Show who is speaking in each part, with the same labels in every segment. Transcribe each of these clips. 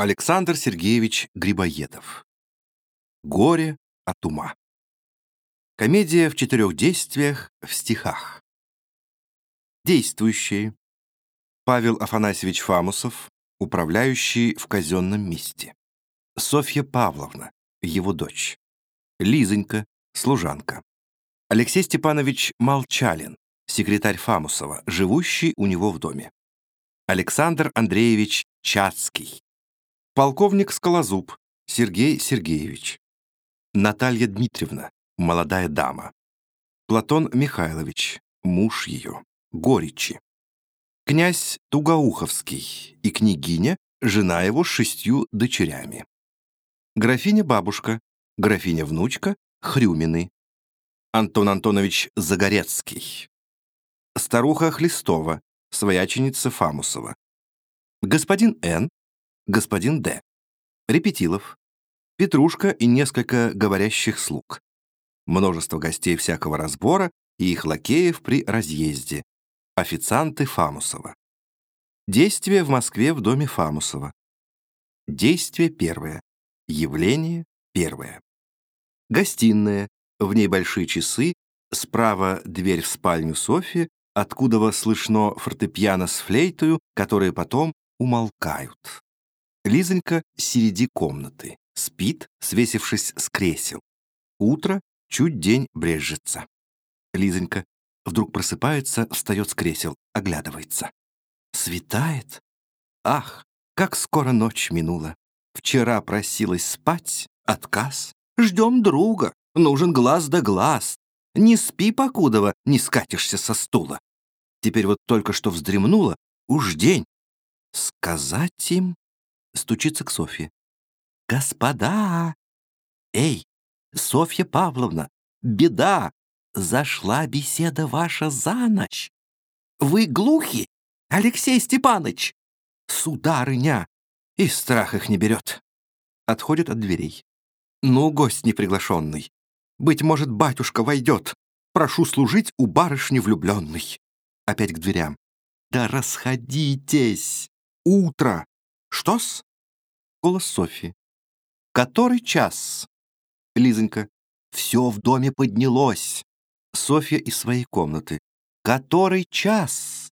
Speaker 1: Александр Сергеевич Грибоедов. Горе от ума. Комедия в четырех действиях в стихах. Действующие. Павел Афанасьевич Фамусов, управляющий в казенном месте. Софья Павловна, его дочь. Лизонька, служанка. Алексей Степанович Молчалин, секретарь Фамусова, живущий у него в доме. Александр Андреевич Чацкий, Полковник Скалозуб Сергей Сергеевич. Наталья Дмитриевна, молодая дама. Платон Михайлович, муж ее, Горичи. Князь Тугоуховский и княгиня, жена его с шестью дочерями. Графиня-бабушка, графиня-внучка, Хрюмины. Антон Антонович Загорецкий. Старуха Хлестова, свояченица Фамусова. Господин Н., господин Д. Репетилов. Петрушка и несколько говорящих слуг. Множество гостей всякого разбора и их лакеев при разъезде. Официанты Фамусова. Действие в Москве в доме Фамусова. Действие первое. Явление первое. Гостиная. В ней большие часы. Справа дверь в спальню Софьи, откуда слышно фортепиано с флейтою, которые потом умолкают. Лизонька середи комнаты, спит, свесившись с кресел. Утро, чуть день брежется. Лизонька вдруг просыпается, встает с кресел, оглядывается. Светает? Ах, как скоро ночь минула. Вчера просилась спать, отказ. Ждем друга, нужен глаз да глаз. Не спи, покудова, не скатишься со стула. Теперь вот только что вздремнула, уж день. Сказать им стучится к Софье. «Господа! Эй, Софья Павловна, беда! Зашла беседа ваша за ночь! Вы глухи, Алексей Степаныч!» «Сударыня!» И страх их не берет. Отходит от дверей. «Ну, гость неприглашенный. Быть может, батюшка войдет. Прошу служить у барышни влюбленной». Опять к дверям. «Да расходитесь! Утро! Что-с? Голос Софьи. Который час? Лизонька. Все в доме поднялось. Софья из своей комнаты. Который час?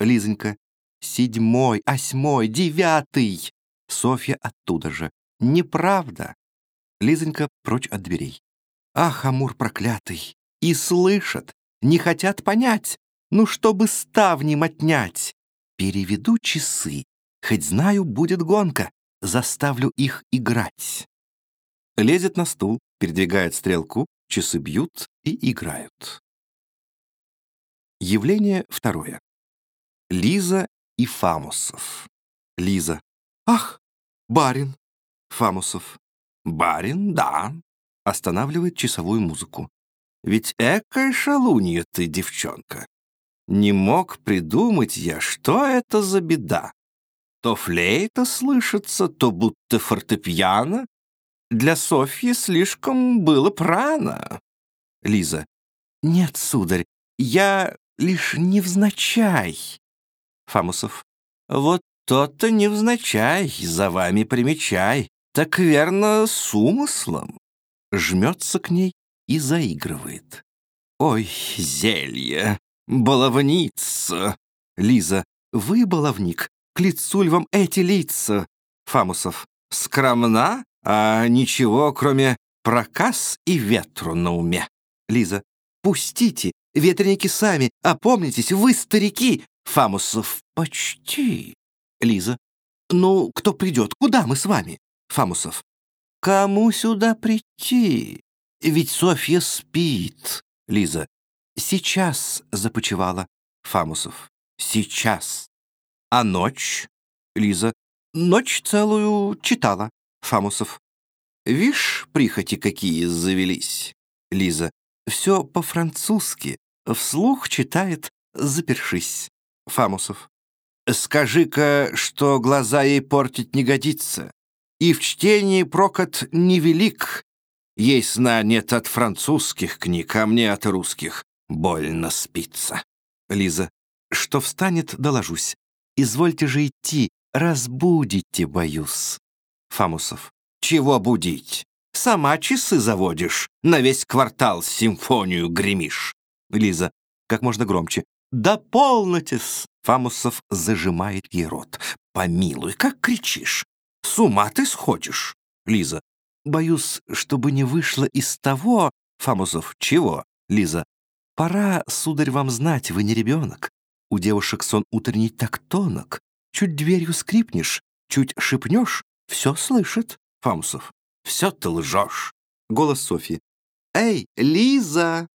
Speaker 1: Лизонька. Седьмой, восьмой, девятый. Софья оттуда же. Неправда. Лизонька прочь от дверей. Ах, Амур проклятый! И слышат, не хотят понять. Ну, чтобы ставни отнять. Переведу часы Хоть знаю, будет гонка, заставлю их играть. Лезет на стул, передвигает стрелку, часы бьют и играют. Явление второе. Лиза и Фамусов. Лиза. Ах, барин. Фамусов. Барин, да. Останавливает часовую музыку. Ведь экая шалунья ты, девчонка. Не мог придумать я, что это за беда. То флейта слышится, то будто фортепиано. Для Софьи слишком было прано. Лиза. Нет, сударь, я лишь невзначай. Фамусов. Вот то-то невзначай, за вами примечай. Так верно, с умыслом. Жмется к ней и заигрывает. Ой, зелье, баловница. Лиза. Вы баловник, к лицу ль вам эти лица?» Фамусов. «Скромна, а ничего, кроме проказ и ветру на уме». Лиза. «Пустите, ветреники сами, опомнитесь, вы старики!» Фамусов. «Почти». Лиза. «Ну, кто придет? Куда мы с вами?» Фамусов. «Кому сюда прийти? Ведь Софья спит». Лиза. «Сейчас започевала». Фамусов. «Сейчас». А ночь? Лиза. Ночь целую читала. Фамусов. Вишь, прихоти какие завелись. Лиза. Все по-французски. Вслух читает, запершись. Фамусов. Скажи-ка, что глаза ей портить не годится. И в чтении прокат невелик. Ей сна нет от французских книг, а мне от русских. Больно спится. Лиза. Что встанет, доложусь. Извольте же идти, разбудите, боюсь. Фамусов. Чего будить? Сама часы заводишь, на весь квартал симфонию гремишь. Лиза, как можно громче. «Да полнотесь!» Фамусов зажимает ей рот. «Помилуй, как кричишь! С ума ты сходишь!» Лиза. «Боюсь, чтобы не вышло из того...» Фамусов. «Чего?» Лиза. «Пора, сударь, вам знать, вы не ребенок. У девушек сон утренний так тонок. Чуть дверью скрипнешь, чуть шепнешь, все слышит». Фамусов. «Все ты лжешь!» Голос Софьи. «Эй, Лиза!»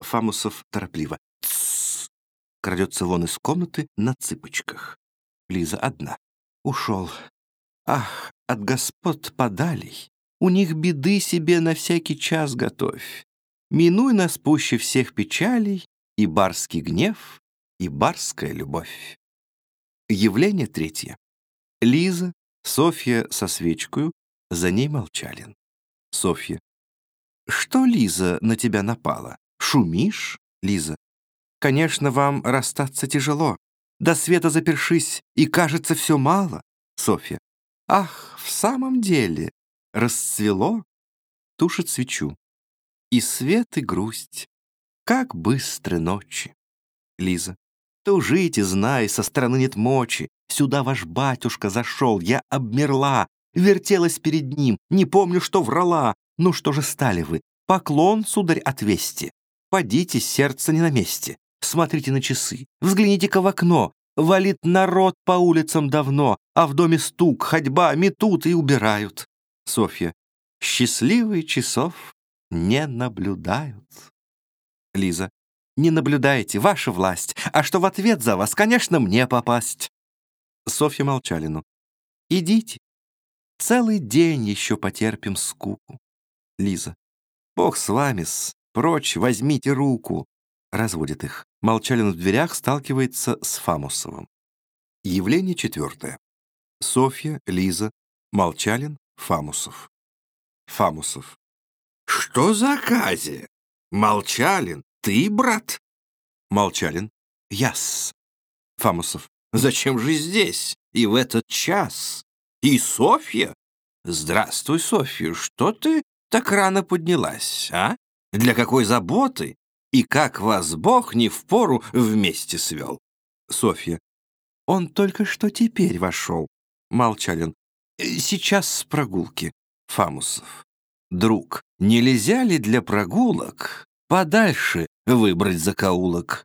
Speaker 1: Фамусов торопливо. «Тссс!» Крадется вон из комнаты на цыпочках. Лиза одна. Ушел. Ах, от господ подалей. У них беды себе на всякий час готовь. Минуй нас пуще всех печалей и барский гнев, и барская любовь. Явление третье. Лиза, Софья со свечкою, за ней Молчалин. Софья. Что, Лиза, на тебя напала? Шумишь, Лиза? Конечно, вам расстаться тяжело. До света запершись, и кажется все мало. Софья. Ах, в самом деле, расцвело? Тушит свечу. И свет, и грусть. Как быстры ночи. Лиза. Тужите, знай, со стороны нет мочи. Сюда ваш батюшка зашел, я обмерла, вертелась перед ним, не помню, что врала. Ну что же стали вы? Поклон, сударь, отвести. Подите, сердце не на месте. Смотрите на часы, взгляните-ка в окно. Валит народ по улицам давно, а в доме стук, ходьба, метут и убирают. Софья. Счастливые часов не наблюдают. Лиза. Не наблюдайте, ваша власть, а что в ответ за вас, конечно, мне попасть. Софья Молчалину. Идите. Целый день еще потерпим скуку. Лиза. Бог с вами-с. «Прочь, возьмите руку!» Разводит их. Молчалин в дверях сталкивается с Фамусовым. Явление четвертое. Софья, Лиза, Молчалин, Фамусов. Фамусов.
Speaker 2: «Что за оказия? Молчалин, ты, брат?»
Speaker 1: Молчалин. Яс. Фамусов.
Speaker 2: «Зачем же здесь и в этот час? И Софья? Здравствуй, Софья, что ты так рано поднялась, а?» Для какой заботы? И как вас Бог не в пору вместе свел?
Speaker 1: Софья. Он только что теперь вошел. Молчалин. Сейчас с прогулки. Фамусов. Друг, нельзя ли для прогулок подальше выбрать закоулок?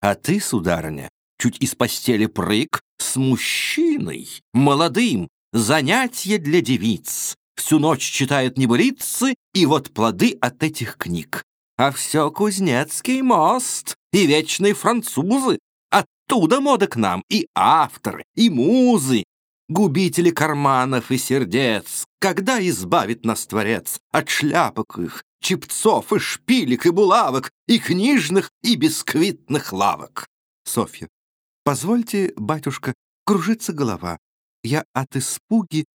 Speaker 1: А ты, сударыня, чуть из постели прыг с мужчиной, молодым, занятие для девиц всю ночь читают небылицы, и вот плоды от этих книг. А все Кузнецкий мост и вечные французы. Оттуда мода к нам и авторы, и музы, губители карманов и сердец. Когда избавит нас Творец от шляпок их, чепцов и шпилек и булавок, и книжных, и бисквитных лавок? Софья. Позвольте, батюшка, кружится голова. Я от испуги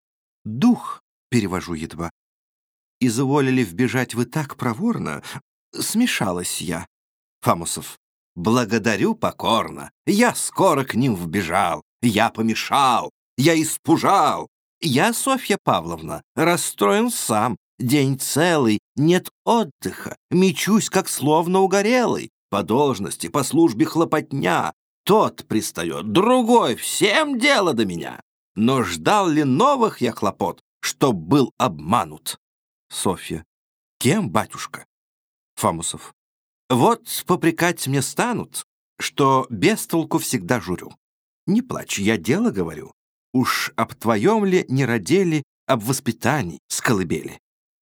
Speaker 1: дух перевожу едва. «Изволили вбежать вы так проворно? Смешалась я». Фамусов. «Благодарю покорно. Я скоро к ним вбежал. Я помешал. Я испужал. Я, Софья Павловна, расстроен сам. День целый, нет отдыха. Мечусь, как словно угорелый. По должности, по службе хлопотня. Тот пристает, другой, всем дело до меня. Но ждал ли новых я хлопот? чтоб был обманут. Софья. Кем, батюшка? Фамусов. Вот попрекать мне станут, что без толку всегда журю. Не плачь, я дело говорю. Уж об твоем ли не родили, об воспитании с колыбели.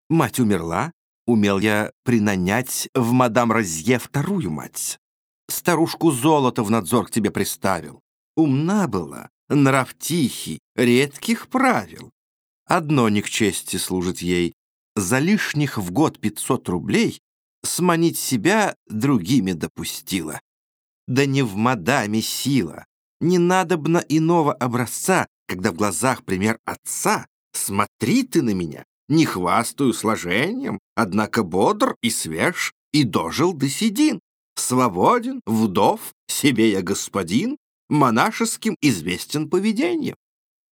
Speaker 1: Мать умерла, умел я принанять в мадам Розье вторую мать. Старушку золото в надзор к тебе приставил. Умна была, нрав тихий, редких правил. Одно не к чести служит ей. За лишних в год 500 рублей сманить себя другими допустила. Да не в мадаме сила. Не надобно иного образца, когда в глазах пример отца. Смотри ты на меня, не хвастаю сложением, однако бодр и свеж, и дожил до седин. Свободен, вдов, себе я господин, монашеским известен поведением.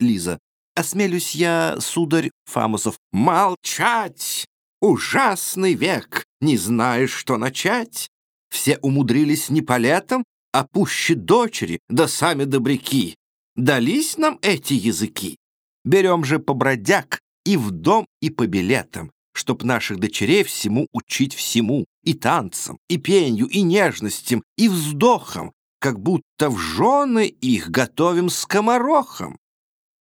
Speaker 1: Лиза. Осмелюсь я, сударь Фамусов.
Speaker 2: Молчать! Ужасный век! Не знаешь, что начать? Все умудрились не по летам, а пуще дочери, да сами добряки. Дались нам эти языки. Берем же по бродяг и в дом, и по билетам, чтоб наших дочерей всему учить всему, и танцам, и пенью, и нежностям, и вздохам, как будто в жены их готовим скоморохом.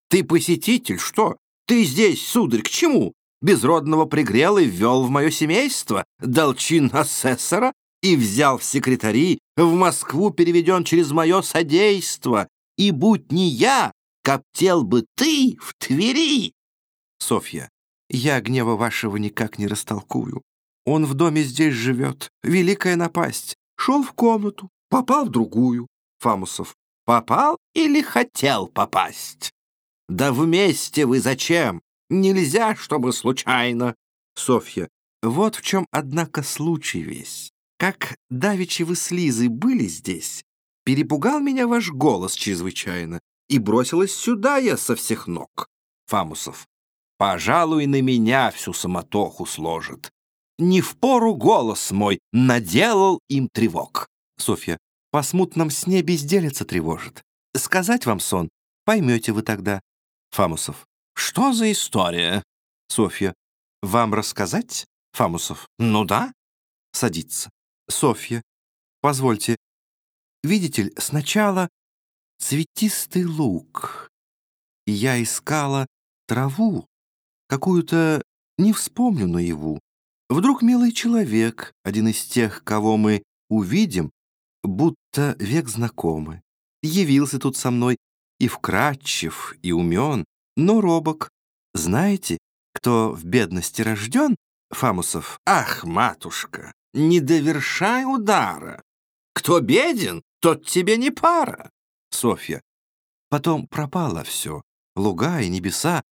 Speaker 2: Ты посетитель, что? Ты здесь, сударь, к чему? Безродного пригрел и ввел в мое семейство, дал чин асессора и взял в секретари, в Москву переведен через мое содейство. И будь не я, коптел бы ты в Твери.
Speaker 1: Софья, я гнева вашего никак не растолкую. Он в доме здесь живет, великая напасть. Шел в комнату, попал в другую.
Speaker 2: Фамусов, попал или хотел попасть? Да вместе вы зачем? Нельзя, чтобы случайно.
Speaker 1: Софья, вот в чем, однако, случай весь. Как давеча вы с Лизой были здесь, перепугал меня ваш голос чрезвычайно, и бросилась сюда я со всех ног.
Speaker 2: Фамусов, пожалуй, на меня всю самотоху сложит. Не в пору голос мой наделал им тревог.
Speaker 1: Софья, по смутном сне безделица тревожит. Сказать вам сон, поймете вы тогда.
Speaker 2: Фамусов. Что за история?
Speaker 1: Софья. Вам рассказать?
Speaker 2: Фамусов. Ну да.
Speaker 1: Садится. Софья. Позвольте. Видите ли, сначала цветистый лук. И я искала траву, какую-то не вспомню наяву. Вдруг милый человек, один из тех, кого мы увидим, будто век знакомы, явился тут со мной и вкрадчив, и умен, но робок. Знаете, кто в бедности рожден? Фамусов.
Speaker 2: Ах, матушка, не довершай удара. Кто беден, тот тебе не пара.
Speaker 1: Софья. Потом пропало все. Луга и небеса.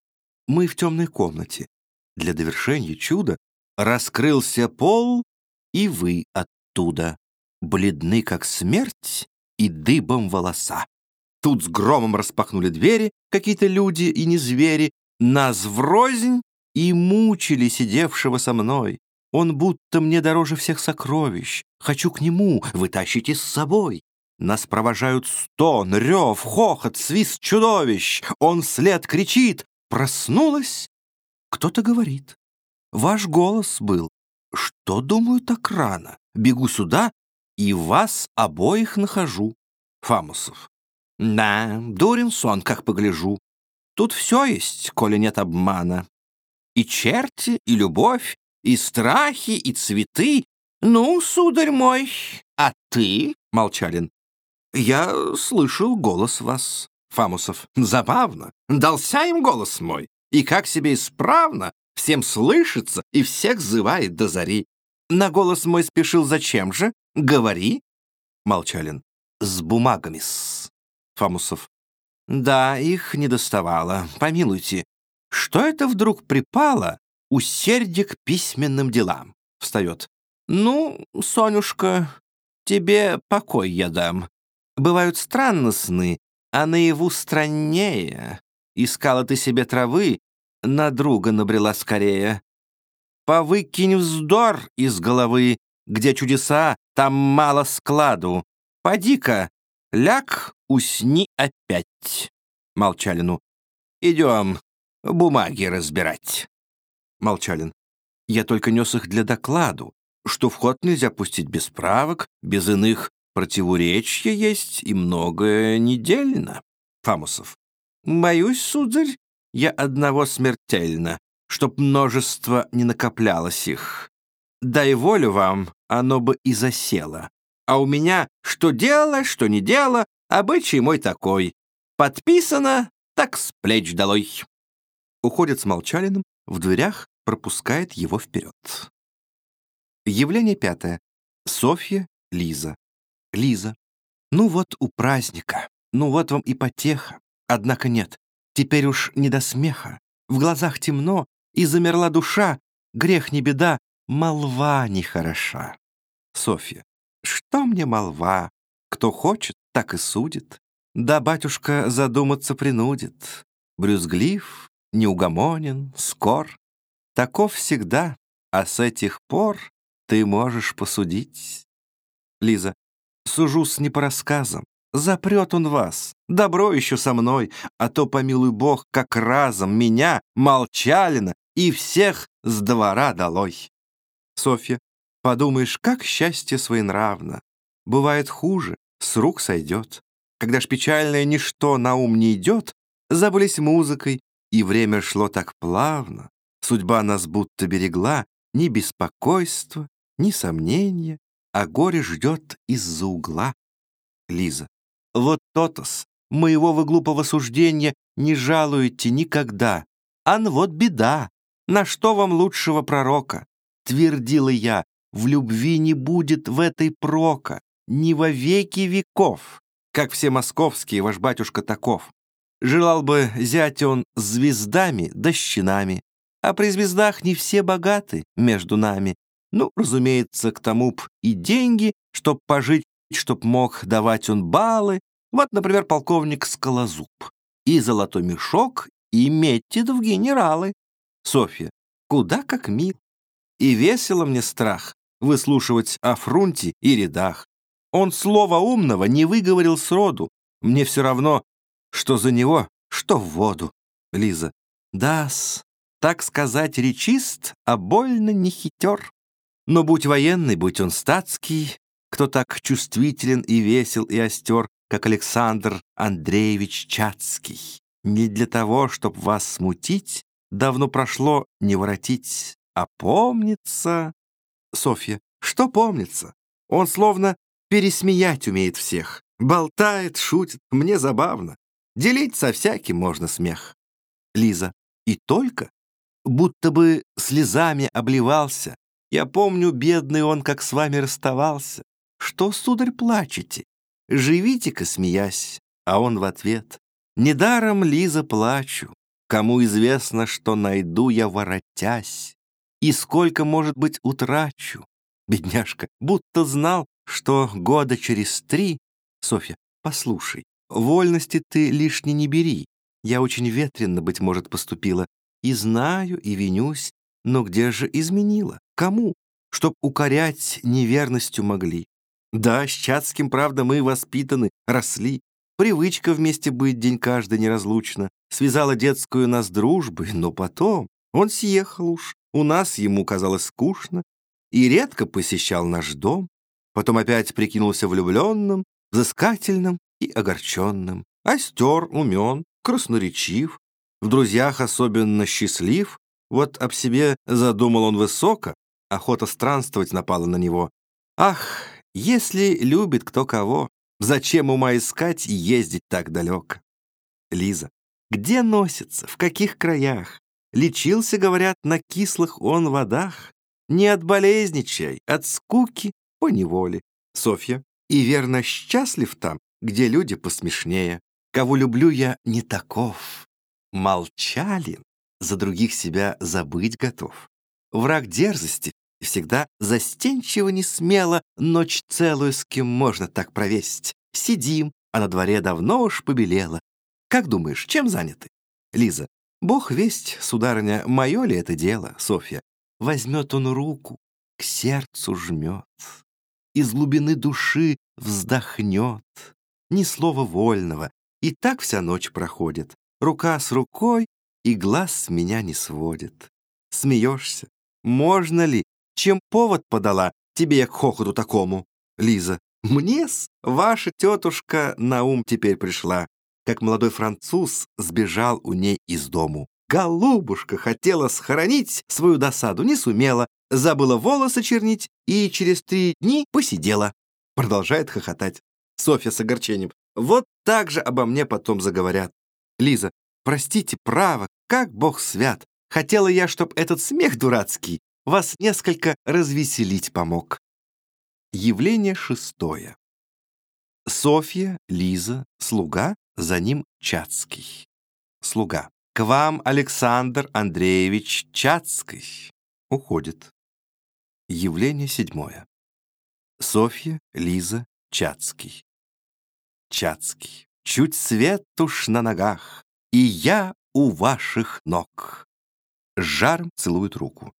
Speaker 1: Мы в темной комнате. Для довершения чуда раскрылся пол, и вы оттуда. Бледны, как смерть, и дыбом волоса. Тут с громом распахнули двери какие-то люди и не звери, нас врознь и мучили сидевшего со мной. Он будто мне дороже всех сокровищ. Хочу к нему, вы тащите с собой. Нас провожают стон, рев, хохот, свист чудовищ. Он вслед кричит. Проснулась? Кто-то говорит. Ваш голос был. Что, думаю, так рано? Бегу сюда и вас обоих нахожу.
Speaker 2: Фамусов. Да, дурен сон, как погляжу. Тут все есть, коли нет обмана. И черти, и любовь, и страхи, и цветы. Ну, сударь мой, а ты, Молчалин?
Speaker 1: Я слышал голос вас,
Speaker 2: Фамусов. Забавно. Дался им голос мой. И как себе исправно, всем слышится и всех зывает до зари. На голос мой спешил зачем же? Говори.
Speaker 1: Молчалин. С бумагами-с.
Speaker 2: Фамусов. Да, их не доставало. Помилуйте, что это вдруг припало усердие к письменным делам? Встает. Ну, Сонюшка, тебе покой я дам. Бывают странно сны, а наяву страннее. Искала ты себе травы, на друга набрела скорее. Повыкинь вздор из головы, где чудеса, там мало складу. Поди-ка, ляг, усни опять. Молчалину. Идем бумаги разбирать.
Speaker 1: Молчалин. Я только нес их для докладу, что вход нельзя пустить без правок, без иных противоречия есть и многое недельно.
Speaker 2: Фамусов. Боюсь, сударь, я одного смертельно, чтоб множество не накоплялось их. Дай волю вам, оно бы и засело. А у меня что дело, что не дело, обычай мой такой. Подписано, так с плеч долой.
Speaker 1: Уходит с Молчалиным, в дверях пропускает его вперед. Явление пятое. Софья, Лиза. Лиза. Ну вот у праздника, ну вот вам и потеха. Однако нет, теперь уж не до смеха. В глазах темно, и замерла душа. Грех не беда, молва нехороша. Софья. Что мне молва? Кто хочет, так и судит. Да батюшка задуматься принудит. Брюзглив, неугомонен, скор. Таков всегда, а с этих пор ты можешь посудить. Лиза. Сужусь не по рассказам. Запрет он вас. Добро еще со мной, а то, помилуй бог, как разом меня, молчалина, и всех с двора долой. Софья. Подумаешь, как счастье своенравно. Бывает хуже, с рук сойдет. Когда ж печальное ничто на ум не идет, забылись музыкой, и время шло так плавно. Судьба нас будто берегла, ни беспокойства, ни сомнения, а горе ждет из-за угла. Лиза. Вот тотос, моего вы глупого суждения не жалуете никогда. Ан вот беда, на что вам лучшего пророка? Твердила я, в любви не будет в этой прока, ни во веки веков, как все московские, ваш батюшка таков. Желал бы зять он звездами да щенами, а при звездах не все богаты между нами. Ну, разумеется, к тому б и деньги, чтоб пожить, чтоб мог давать он баллы. Вот, например, полковник Скалозуб. И золотой мешок, и метит в генералы. Софья, куда как мил. И весело мне страх выслушивать о фрунте и рядах. Он слова умного не выговорил сроду. Мне все равно, что за него, что в воду. Лиза. Да-с, так сказать, речист, а больно не хитер. Но будь военный, будь он статский, кто так чувствителен и весел и остер, как Александр Андреевич Чацкий. Не для того, чтоб вас смутить, давно прошло не воротить, а помнится... Софья, что помнится? Он словно пересмеять умеет всех. Болтает, шутит, мне забавно. Делить со всяким можно смех. Лиза, и только? Будто бы слезами обливался. Я помню, бедный он, как с вами расставался. Что, сударь, плачете? Живите-ка, смеясь. А он в ответ. Недаром, Лиза, плачу. Кому известно, что найду я, воротясь. И сколько, может быть, утрачу. Бедняжка, будто знал, что года через три... Софья, послушай, вольности ты лишней не бери. Я очень ветренно, быть может, поступила. И знаю, и винюсь, но где же изменила? Кому? Чтоб укорять неверностью могли. Да, с Чацким, правда, мы воспитаны, росли. Привычка вместе быть день каждый неразлучно. Связала детскую нас дружбой, но потом он съехал уж. У нас ему казалось скучно и редко посещал наш дом. Потом опять прикинулся влюбленным, взыскательным и огорченным. Остер, умен, красноречив, в друзьях особенно счастлив. Вот об себе задумал он высоко, охота странствовать напала на него. Ах, если любит кто кого, зачем ума искать и ездить так далеко? Лиза, где носится, в каких краях? Лечился, говорят, на кислых он водах. Не от болезни чай, от скуки по неволе. Софья, и верно счастлив там, где люди посмешнее. Кого люблю я, не таков. Молчалин, за других себя забыть готов. Враг дерзости всегда застенчиво не смело ночь целую с кем можно так провесть. Сидим, а на дворе давно уж побелело. Как думаешь, чем заняты? Лиза, бог весть, сударыня, мое ли это дело, Софья? Возьмет он руку, к сердцу жмет, из глубины души вздохнет. Ни слова вольного, и так вся ночь проходит. Рука с рукой, и глаз с меня не сводит. Смеешься? Можно ли? Чем повод подала тебе к хохоту такому? Лиза. Мне-с, ваша тетушка на ум теперь пришла, как молодой француз сбежал у ней из дому. Голубушка хотела схоронить свою досаду, не сумела, забыла волосы чернить и через три дни посидела. Продолжает хохотать. Софья с огорчением. Вот так же обо мне потом заговорят. Лиза, простите, право, как бог свят. Хотела я, чтоб этот смех дурацкий вас несколько развеселить помог. Явление шестое. Софья, Лиза, слуга, за ним Чацкий. Слуга. К вам Александр Андреевич Чацкий. Уходит. Явление седьмое. Софья, Лиза, Чацкий. Чацкий. Чуть свет уж на ногах, и я у ваших ног. Жаром целует руку.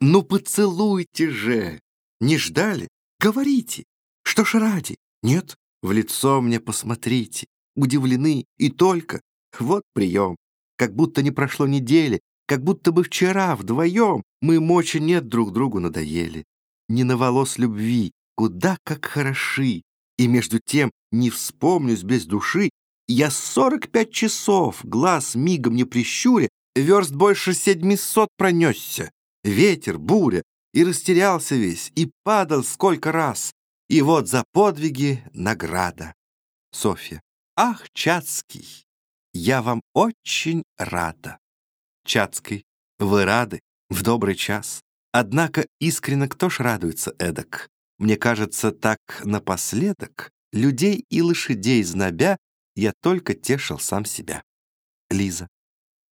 Speaker 1: Ну поцелуйте же! Не ждали? Говорите! Что ж ради? Нет, в лицо мне посмотрите. Удивлены и только. Вот прием. Как будто не прошло недели, как будто бы вчера вдвоем мы мочи нет друг другу надоели. Не на волос любви, куда как хороши. И между тем не вспомнюсь без души, я сорок пять часов, глаз мигом не прищуря, верст больше седьмисот пронесся. Ветер, буря, и растерялся весь, и падал сколько раз. И вот за подвиги награда. Софья. Ах, Чацкий, я вам очень рада. Чацкий. Вы рады? В добрый час. Однако искренне кто ж радуется эдак? Мне кажется, так напоследок людей и лошадей знобя я только тешил сам себя. Лиза.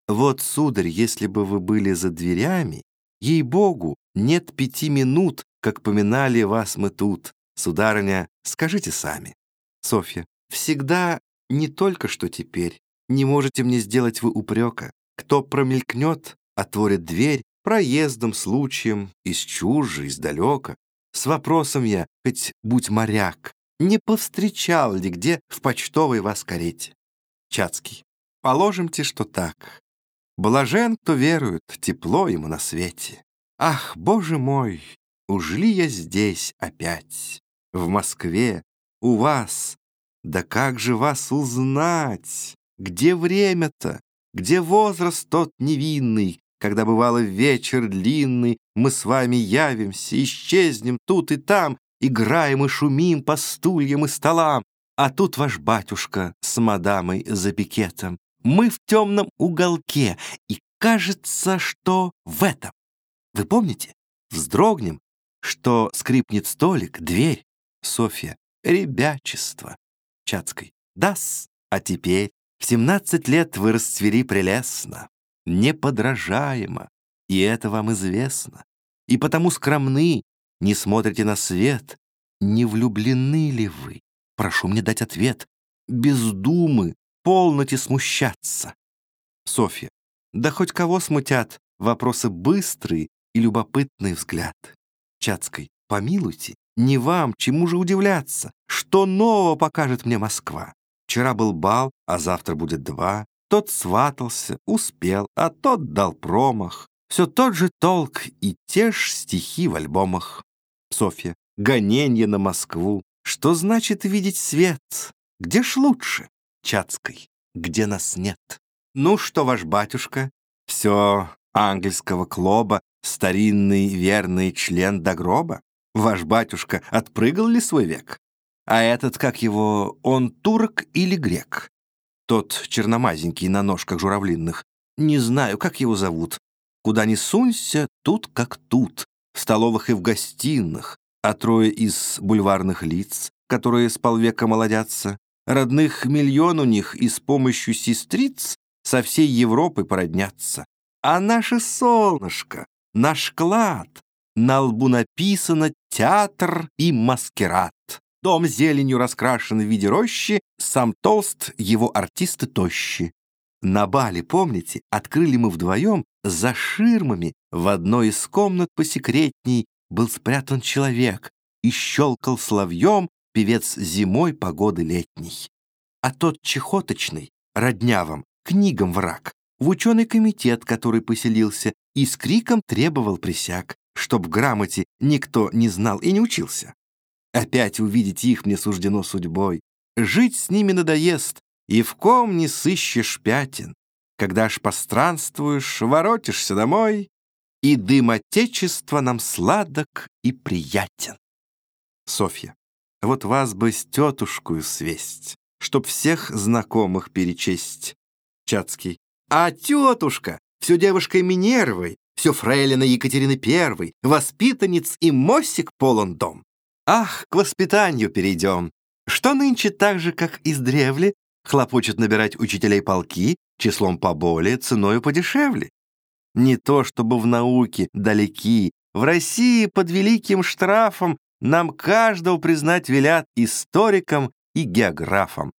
Speaker 1: Вот, сударь, если бы вы были за дверями, ей-богу, нет пяти минут, как поминали вас мы тут. Сударыня, скажите сами. Софья. Всегда, не только что теперь, не можете мне сделать вы упрека. Кто промелькнет, отворит дверь, проездом, случаем, из чужи, издалека. С вопросом я, хоть будь моряк, не повстречал ли где в почтовой вас карете? Чацкий. Положимте, что так. Блажен, кто верует, тепло ему на свете. Ах, боже мой, уж ли я здесь опять? В Москве, у вас. Да как же вас узнать? Где время-то? Где возраст тот невинный, когда бывало вечер длинный, мы с вами явимся, исчезнем тут и там, играем и шумим по стульям и столам, а тут ваш батюшка с мадамой за пикетом. Мы в темном уголке, и кажется, что в этом. Вы помните? Вздрогнем, что скрипнет столик, дверь. Софья. Ребячество. Чацкой. Дас. А теперь в семнадцать лет вы расцвели прелестно, неподражаемо, и это вам известно. И потому скромны, не смотрите на свет. Не влюблены ли вы? Прошу мне дать ответ. Без думы, полноте смущаться. Софья. Да хоть кого смутят вопросы быстрый и любопытный взгляд. Чацкой. Помилуйте, не вам, чему же удивляться? Что нового покажет мне Москва? Вчера был бал, а завтра будет два. Тот сватался, успел, а тот дал промах. Все тот же толк и те ж стихи в альбомах. Софья. Гоненье на Москву. Что значит видеть свет? Где ж лучше? Чацкой. Где нас нет? Ну что, ваш батюшка? Все ангельского клоба, старинный верный член до гроба? Ваш батюшка отпрыгал ли свой век? А этот, как его, он турок или грек? Тот черномазенький на ножках журавлинных. Не знаю, как его зовут. Куда ни сунься, тут как тут в столовых и в гостиных, а трое из бульварных лиц, которые с полвека молодятся, родных миллион у них и с помощью сестриц со всей Европы породнятся. А наше солнышко, наш клад, на лбу написано «Театр и маскирад». Дом зеленью раскрашен в виде рощи, сам толст, его артисты тощи. На бале, помните, открыли мы вдвоем за ширмами в одной из комнат посекретней был спрятан человек и щелкал словьем певец зимой погоды летней. А тот чехоточный, роднявым, книгам враг, в ученый комитет, который поселился, и с криком требовал присяг, чтоб грамоте никто не знал и не учился. Опять увидеть их мне суждено судьбой. Жить с ними надоест, и в ком не сыщешь пятен. Когда ж постранствуешь, воротишься домой, и дым Отечества нам сладок и приятен. Софья, вот вас бы с тетушкою свесть, чтоб всех знакомых перечесть. Чацкий, а тетушка, все девушкой Минервой, все фрейлина Екатерины Первой, воспитанниц и мостик полон дом. Ах, к воспитанию перейдем. Что нынче так же, как издревле, хлопочет набирать учителей полки числом поболее, ценою подешевле. Не то чтобы в науке далеки, в России под великим штрафом нам каждого признать велят историком и географом.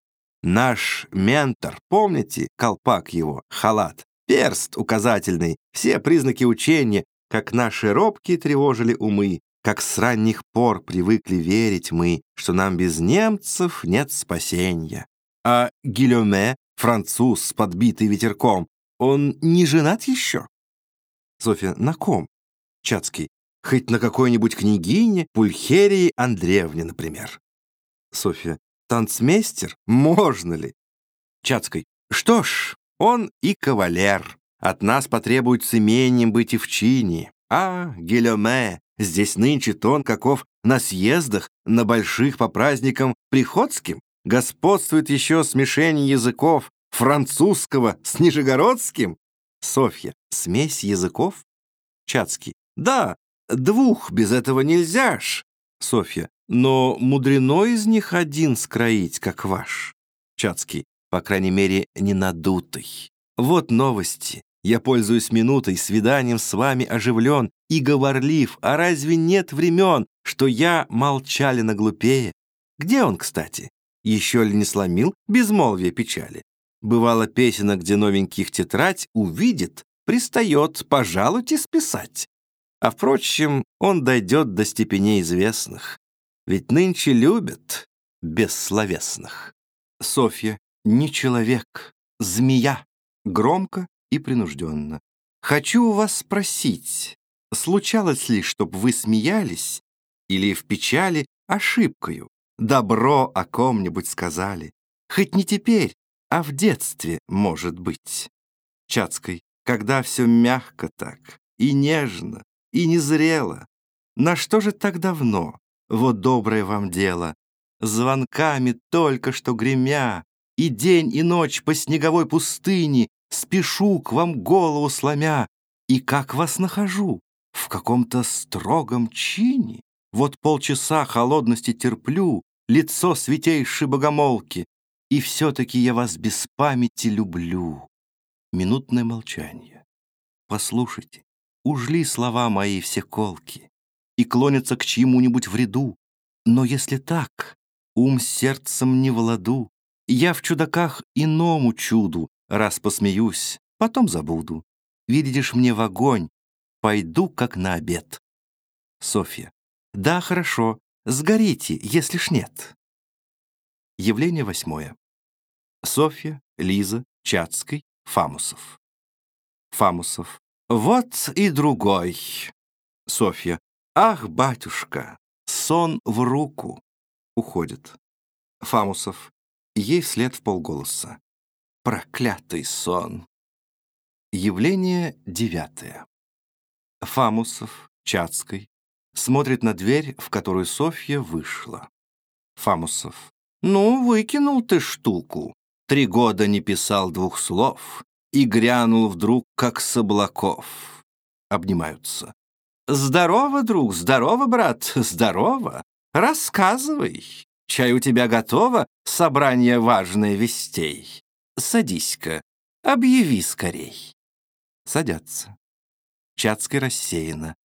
Speaker 1: Наш ментор, помните, колпак его, халат, перст указательный, все признаки учения, как наши робкие тревожили умы, как с ранних пор привыкли верить мы, что нам без немцев нет спасения. А Гильоме, француз, подбитый ветерком, он не женат еще? Софья, на ком? Чацкий, хоть на какой-нибудь княгине Пульхерии Андреевне, например. Софья, танцмейстер? Можно ли? Чацкой, что ж, он и кавалер. От нас потребует с имением быть и в чине. А, Гильоме, здесь нынче тон каков на съездах, на больших по праздникам приходским. Господствует еще смешение языков французского с нижегородским. Софья, смесь языков? Чацкий, да, двух без этого нельзя ж. Софья, но мудрено из них один скроить, как ваш. Чацкий, по крайней мере, не надутый. Вот новости. Я пользуюсь минутой, свиданием с вами оживлен и говорлив, а разве нет времен, что я молчали на глупее? Где он, кстати? Еще ли не сломил безмолвие печали? Бывало песенок, где новеньких тетрадь увидит, пристает, пожалуйте списать. А впрочем, он дойдет до степеней известных. Ведь нынче любят бессловесных. Софья, не человек, змея. Громко и принужденно. Хочу у вас спросить, случалось ли, чтоб вы смеялись или в печали ошибкою добро о ком-нибудь сказали? Хоть не теперь, а в детстве, может быть. Чацкой, когда все мягко так, и нежно, и незрело. На что же так давно, вот доброе вам дело, звонками только что гремя, и день и ночь по снеговой пустыне спешу к вам голову сломя, и как вас нахожу? В каком-то строгом чине? Вот полчаса холодности терплю, лицо святейшей богомолки, и все-таки я вас без памяти люблю. Минутное молчание. Послушайте, уж ли слова мои все колки и клонятся к чьему-нибудь вреду, но если так, ум сердцем не владу, я в чудаках иному чуду, раз посмеюсь, потом забуду. Видишь мне в огонь, пойду как на обед. Софья. Да, хорошо, сгорите, если ж нет. Явление восьмое. Софья, Лиза, Чацкий, Фамусов. Фамусов. Вот и другой. Софья. Ах, батюшка, сон в руку. Уходит. Фамусов. Ей вслед в полголоса. Проклятый сон. Явление девятое. Фамусов, Чацкой, смотрит на дверь, в которую Софья вышла. Фамусов. «Ну, выкинул ты штуку. Три года не писал двух слов и грянул вдруг, как с облаков». Обнимаются. «Здорово, друг, здорово, брат, здорово. Рассказывай. Чай у тебя готово, собрание важное вестей. Садись-ка, объяви скорей». Садятся. Чацкая рассеяна.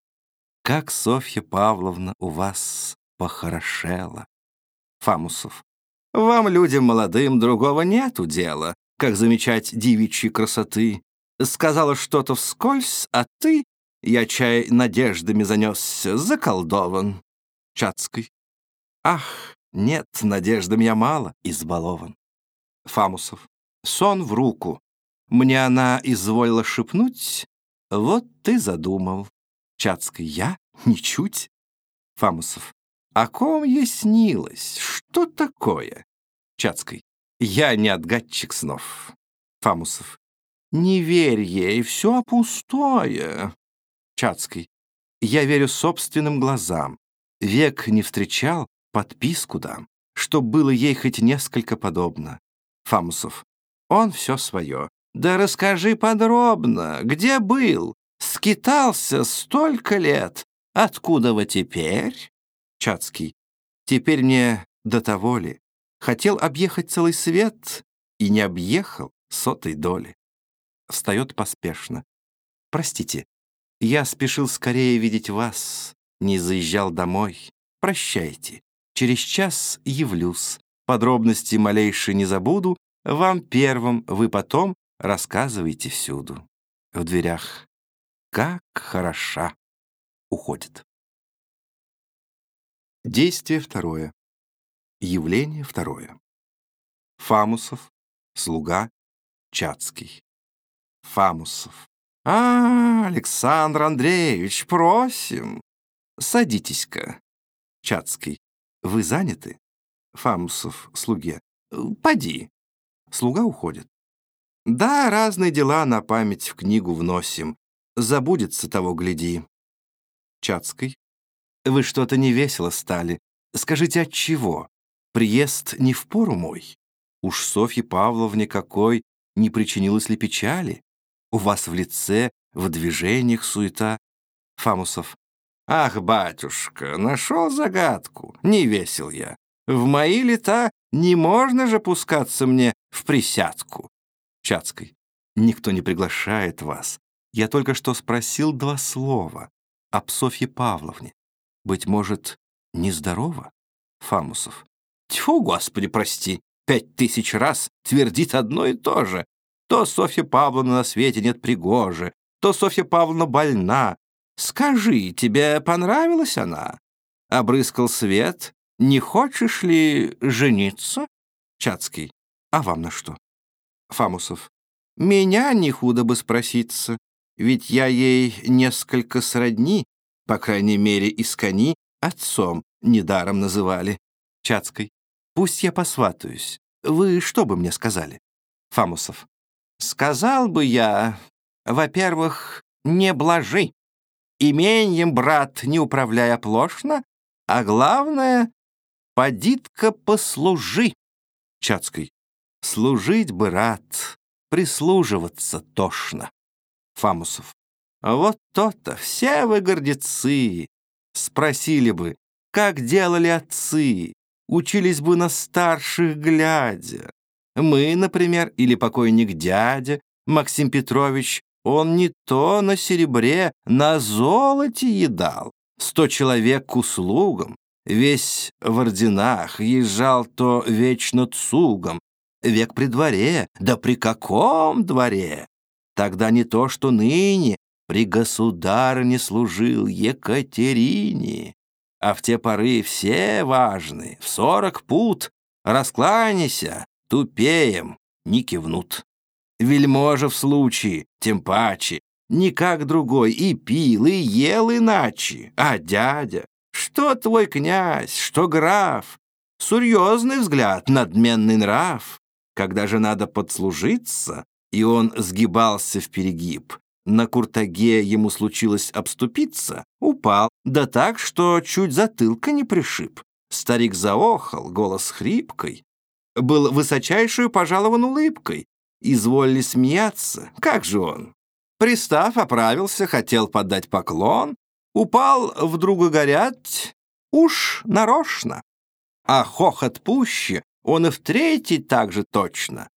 Speaker 1: «Как Софья Павловна у вас похорошела!» Фамусов. Вам, людям молодым, другого нету дела, как замечать девичьи красоты. Сказала что-то вскользь, а ты, я чай надеждами занесся, заколдован. Чацкой. Ах, нет, надеждам я мало, избалован. Фамусов. Сон в руку. Мне она изволила шепнуть, вот ты задумал. Чацкой. Я? Ничуть. Фамусов. О ком ей снилось? Что такое? Чацкой. Я не отгадчик снов. Фамусов. Не верь ей, все пустое. Чацкой. Я верю собственным глазам. Век не встречал, подписку дам, чтоб было ей хоть несколько подобно. Фамусов. Он все свое. Да расскажи подробно, где был? Скитался столько лет. Откуда вы теперь? Чацкий. «Теперь мне до того ли? Хотел объехать целый свет и не объехал сотой доли». Встает поспешно. «Простите, я спешил скорее видеть вас, не заезжал домой. Прощайте, через час явлюсь, подробности малейшие не забуду, вам первым, вы потом рассказывайте всюду. В дверях. Как хороша. Уходит. Действие второе. Явление второе. Фамусов, слуга, Чацкий. Фамусов. «А, Александр Андреевич, просим, садитесь-ка». Чацкий. «Вы заняты?» Фамусов, слуге. «Поди». Слуга уходит. «Да, разные дела на память в книгу вносим. Забудется того, гляди». Чацкий. «Вы что-то невесело стали. Скажите, от чего? Приезд не в пору мой? Уж Софье Павловне какой не причинилось ли печали? У вас в лице, в движениях суета. Фамусов. Ах, батюшка, нашел загадку. Не весел я. В мои лета не можно же пускаться мне в присядку. Чацкой. Никто не приглашает вас. Я только что спросил два слова об Софье Павловне. Быть может, нездорова? Фамусов. Тьфу, Господи, прости. Пять тысяч раз твердит одно и то же. То Софья Павловна на свете нет пригоже, то Софья Павловна больна. Скажи, тебе понравилась она? Обрыскал свет. Не хочешь ли жениться? Чацкий. А вам на что? Фамусов. Меня не худо бы спроситься, ведь я ей несколько сродни, по крайней мере, из кони отцом недаром называли. Чацкой. Пусть я посватаюсь. Вы что бы мне сказали? Фамусов. Сказал бы я, во-первых, не блажи. Именьем, брат, не управляя плошно, а главное, подитка послужи. Чацкой. Служить бы рад, прислуживаться тошно. Фамусов. Вот то-то, все вы гордецы. Спросили бы, как делали отцы, учились бы на старших глядя. Мы, например, или покойник дядя, Максим Петрович, он не то на серебре, на золоте едал. Сто человек к услугам, весь в орденах, езжал то вечно цугом. Век при дворе, да при каком дворе? Тогда не то, что ныне, при государыне служил Екатерине. А в те поры все важны, в сорок пут, раскланяйся, Тупеем, не кивнут. Вельможа в случае, тем паче, никак другой и пил, и ел иначе. А дядя, что твой князь, что граф? Серьезный взгляд, надменный нрав. Когда же надо подслужиться, и он сгибался в перегиб, на куртаге ему случилось обступиться, упал, да так, что чуть затылка не пришиб. Старик заохал, голос хрипкой, был высочайшую пожалован улыбкой. Изволили смеяться. Как же он? Пристав, оправился, хотел подать поклон, упал в друга горять, уж нарочно. А хохот пуще, он и в третий так же точно.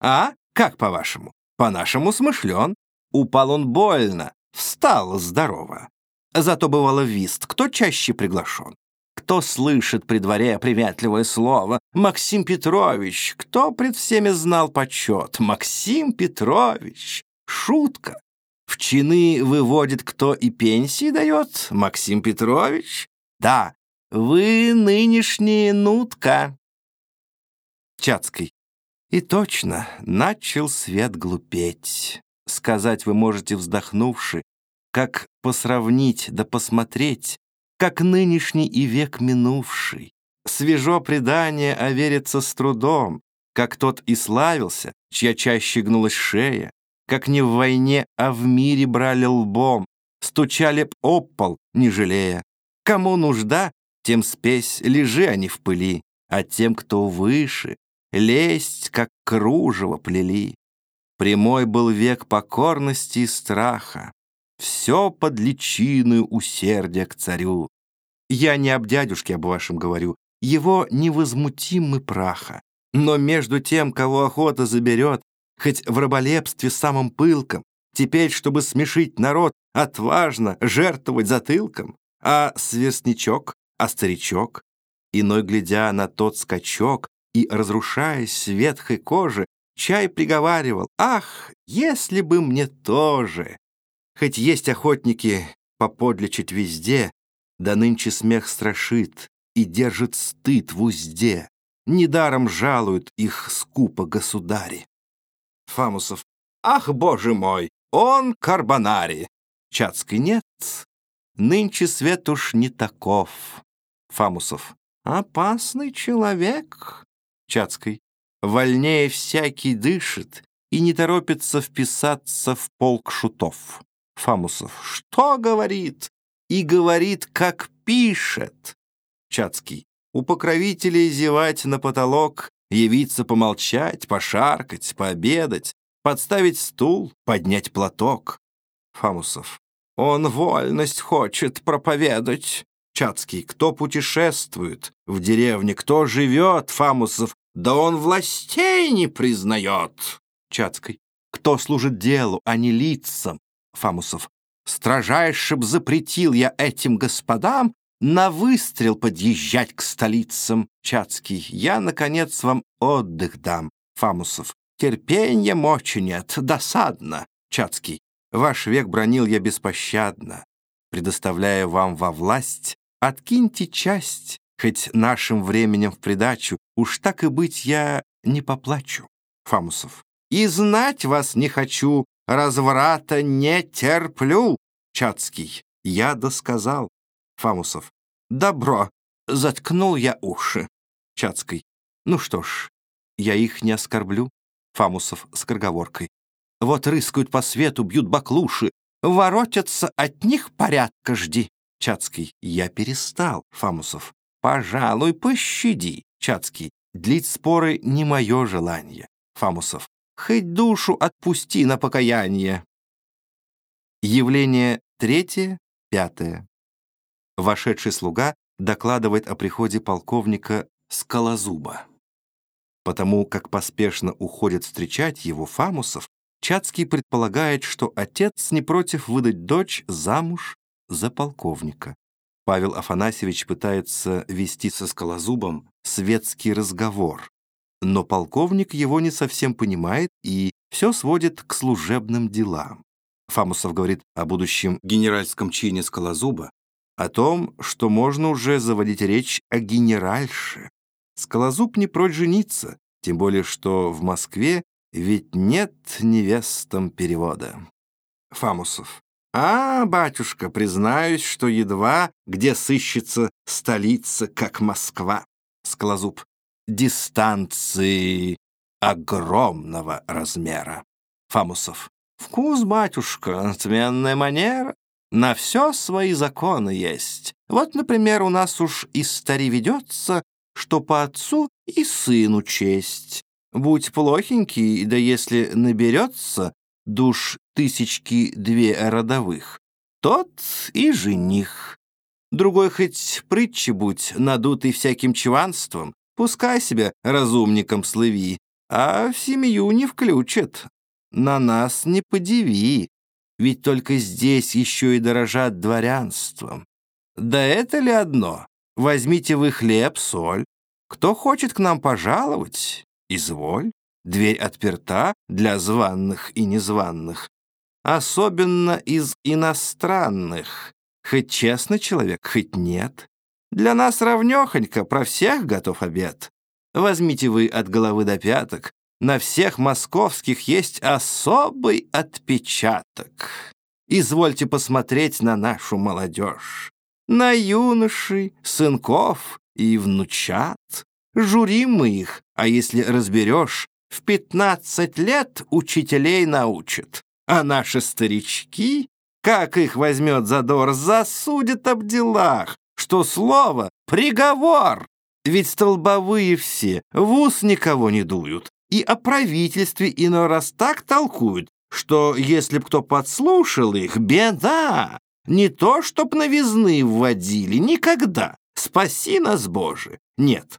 Speaker 1: А, как по-вашему? По-нашему смышлен. Упал он больно, встал здорово. Зато бывало вист, кто чаще приглашен. Кто слышит при дворе приветливое слово? Максим Петрович. Кто пред всеми знал почет? Максим Петрович. Шутка. В чины выводит кто и пенсии дает? Максим Петрович. Да, вы нынешняя нутка. Чацкой. И точно, начал свет глупеть. Сказать вы можете, вздохнувши, как посравнить да посмотреть, как нынешний и век минувший. Свежо предание, а верится с трудом, как тот и славился, чья чаще гнулась шея, как не в войне, а в мире брали лбом, стучали б об пол, не жалея. Кому нужда, тем спесь, лежи они в пыли, а тем, кто выше, лесть, как кружево плели. Прямой был век покорности и страха, все под личиной усердия к царю. Я не об дядюшке об вашем говорю, его невозмутимы праха. Но между тем, кого охота заберет, хоть в раболепстве самым пылком, теперь, чтобы смешить народ, отважно жертвовать затылком, а сверстничок, а старичок, иной, глядя на тот скачок, и, разрушаясь ветхой коже, чай приговаривал, «Ах, если бы мне тоже!» Хоть есть охотники поподлечить везде, да нынче смех страшит и держит стыд в узде. Недаром жалуют их скупо государи. Фамусов. Ах, боже мой, он карбонари. Чацкий нет. Нынче свет уж не таков. Фамусов. Опасный человек. Чацкий. Вольнее всякий дышит и не торопится вписаться в полк шутов. Фамусов. Что говорит? И говорит, как пишет. Чацкий. У покровителей зевать на потолок, явиться помолчать, пошаркать, пообедать, подставить стул, поднять платок. Фамусов. Он вольность хочет проповедать. Чацкий. Кто путешествует в деревне, кто живет, Фамусов, да он властей не признает. Чацкий. Кто служит делу, а не лицам? Фамусов. Строжайше б запретил я этим господам на выстрел подъезжать к столицам. Чацкий. Я, наконец, вам отдых дам. Фамусов. Терпенья мочи нет, досадно. Чацкий. Ваш век бронил я беспощадно. Предоставляя вам во власть, откиньте часть, хоть нашим временем в придачу, уж так и быть я не поплачу. Фамусов. И знать вас не хочу, разврата не терплю. Чацкий. Я досказал. Фамусов. Добро. Заткнул я уши. Чацкий. Ну что ж, я их не оскорблю. Фамусов с корговоркой. Вот рыскают по свету, бьют баклуши. Воротятся, от них порядка жди. Чацкий. Я перестал. Фамусов. Пожалуй, пощади. Чацкий. Длить споры не мое желание. Фамусов. Хоть душу отпусти на покаяние. Явление третье, пятое. Вошедший слуга докладывает о приходе полковника Скалозуба. Потому как поспешно уходит встречать его Фамусов, Чацкий предполагает, что отец не против выдать дочь замуж за полковника. Павел Афанасьевич пытается вести со Скалозубом светский разговор, но полковник его не совсем понимает и все сводит к служебным делам. Фамусов говорит о будущем генеральском чине Скалозуба, о том, что можно уже заводить речь о генеральше. Скалозуб не прочь жениться, тем более что в Москве ведь нет невестам перевода. Фамусов. «А, батюшка, признаюсь, что едва где сыщется столица, как Москва». Скалозуб дистанции огромного размера. Фамусов. Вкус, батюшка, отменная манера. На все свои законы есть. Вот, например, у нас уж из стари ведется, что по отцу и сыну честь. Будь плохенький, да если наберется душ тысячки две родовых, тот и жених. Другой хоть прытчи будь, надутый всяким чванством, Пускай себе разумником слыви, а в семью не включат. На нас не подиви, ведь только здесь еще и дорожат дворянством. Да это ли одно? Возьмите вы хлеб, соль. Кто хочет к нам пожаловать, изволь. Дверь отперта для званных и незваных. Особенно из иностранных. Хоть честный человек, хоть нет. Для нас равнёхонько, про всех готов обед. Возьмите вы от головы до пяток, на всех московских есть особый отпечаток. Извольте посмотреть на нашу молодежь, на юношей, сынков и внучат. Журим мы их, а если разберешь, в пятнадцать лет учителей научат. А наши старички, как их возьмет задор, засудят об делах, что слово — приговор. Ведь столбовые все, в ус никого не дуют. И о правительстве иной раз так толкуют, что если б кто подслушал их, беда. Не то, чтоб новизны вводили, никогда. Спаси нас, Боже. Нет.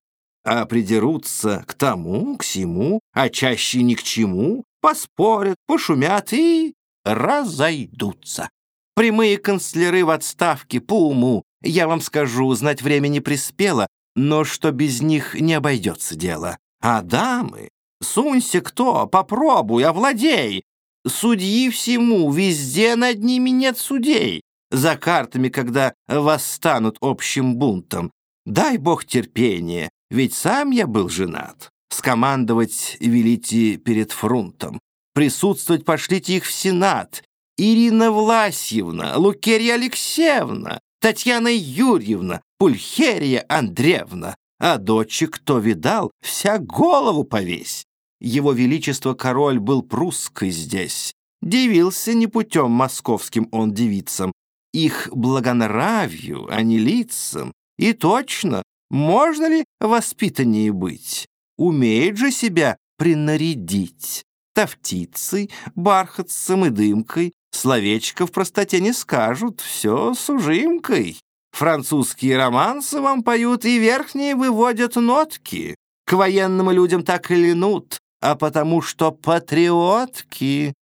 Speaker 1: А придерутся к тому, к сему, а чаще ни к чему, поспорят, пошумят и разойдутся. Прямые канцлеры в отставке по уму, я вам скажу, знать время не приспело, но что без них не обойдется дело.
Speaker 2: А дамы, сунься кто, попробуй, овладей. Судьи всему, везде над ними нет судей. За картами, когда восстанут общим бунтом. Дай бог терпения, ведь сам я был женат. Скомандовать велите перед фрунтом. Присутствовать пошлите их в Сенат. Ирина Власьевна, Лукерья Алексеевна, Татьяна Юрьевна, Пульхерия Андреевна. А дочек кто видал, вся голову повесь. Его Величество король был прусской здесь. Дивился не путем московским он девицам, их благонравию, а не лицам. И точно, можно ли воспитаннее быть? Умеет же себя принарядить. Тафтицей, бархатцем и дымкой. Словечко в простоте не скажут, все с ужимкой. Французские романсы вам поют и верхние выводят нотки. К военным людям так и линут, а потому что патриотки.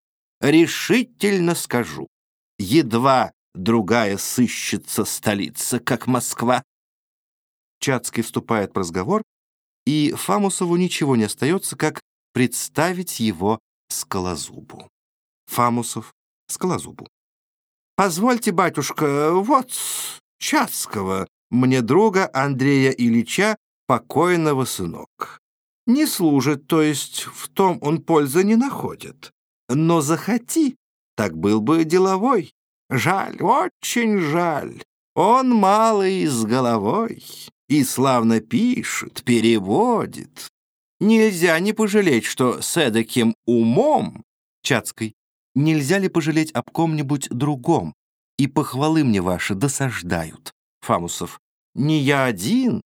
Speaker 2: Решительно скажу, едва другая сыщется столица, как Москва.
Speaker 1: Чацкий вступает в разговор, и Фамусову ничего не остается, как представить его Скалозубу. Фамусов Скалозубу.
Speaker 2: «Позвольте, батюшка, вот Чацкого, мне друга Андрея Ильича, покойного сынок. Не служит, то есть в том он пользы не находит. Но захоти, так был бы деловой. Жаль, очень жаль. Он малый с головой и славно пишет, переводит. Нельзя не пожалеть, что с эдаким умом...
Speaker 1: Чацкой. Нельзя ли пожалеть об ком-нибудь другом? И похвалы мне ваши досаждают.
Speaker 2: Фамусов. Не я один.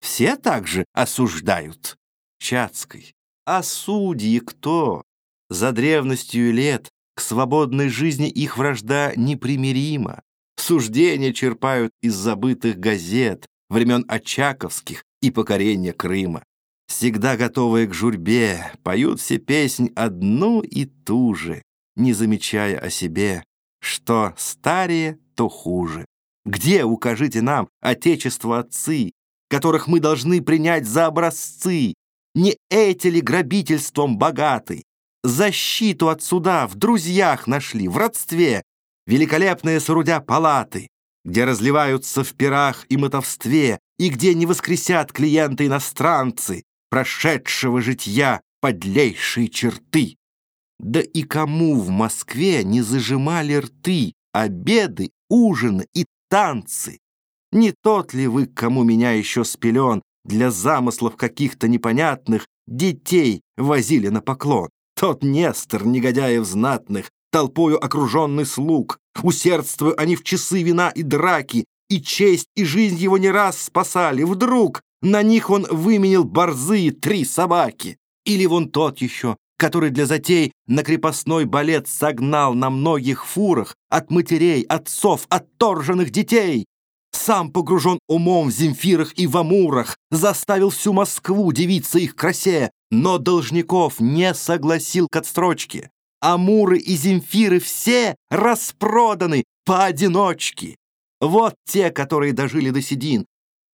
Speaker 2: Все также осуждают.
Speaker 1: Чацкой. А судьи кто? За древностью лет к свободной жизни их вражда непримирима. Суждения черпают из забытых газет, времен Очаковских и покорения Крыма. Всегда готовые к журбе, поют все песнь одну и ту же, не замечая о себе, что старее, то хуже. Где, укажите нам, отечество отцы, которых мы должны принять за образцы? Не эти ли грабительством богаты, защиту от суда в друзьях нашли, в родстве, великолепные соорудя палаты, где разливаются в пирах и мотовстве, и где не воскресят клиенты-иностранцы, прошедшего житья подлейшие черты. Да и кому в Москве не зажимали рты, обеды, ужины и танцы? Не тот ли вы, кому меня еще спелен, для замыслов каких-то непонятных детей возили на поклон? Тот Нестор, негодяев знатных, толпою окруженный слуг, усердствуя они в часы вина и драки, и честь, и жизнь его не раз спасали. Вдруг на них он выменил борзые три собаки. Или вон тот еще, который для затей на крепостной балет согнал на многих фурах от матерей, отцов, отторженных детей. Сам погружен умом в земфирах и в амурах, заставил всю Москву дивиться их красе, но должников не согласил к отстрочке. Амуры и земфиры все распроданы поодиночке. Вот те, которые дожили до седин.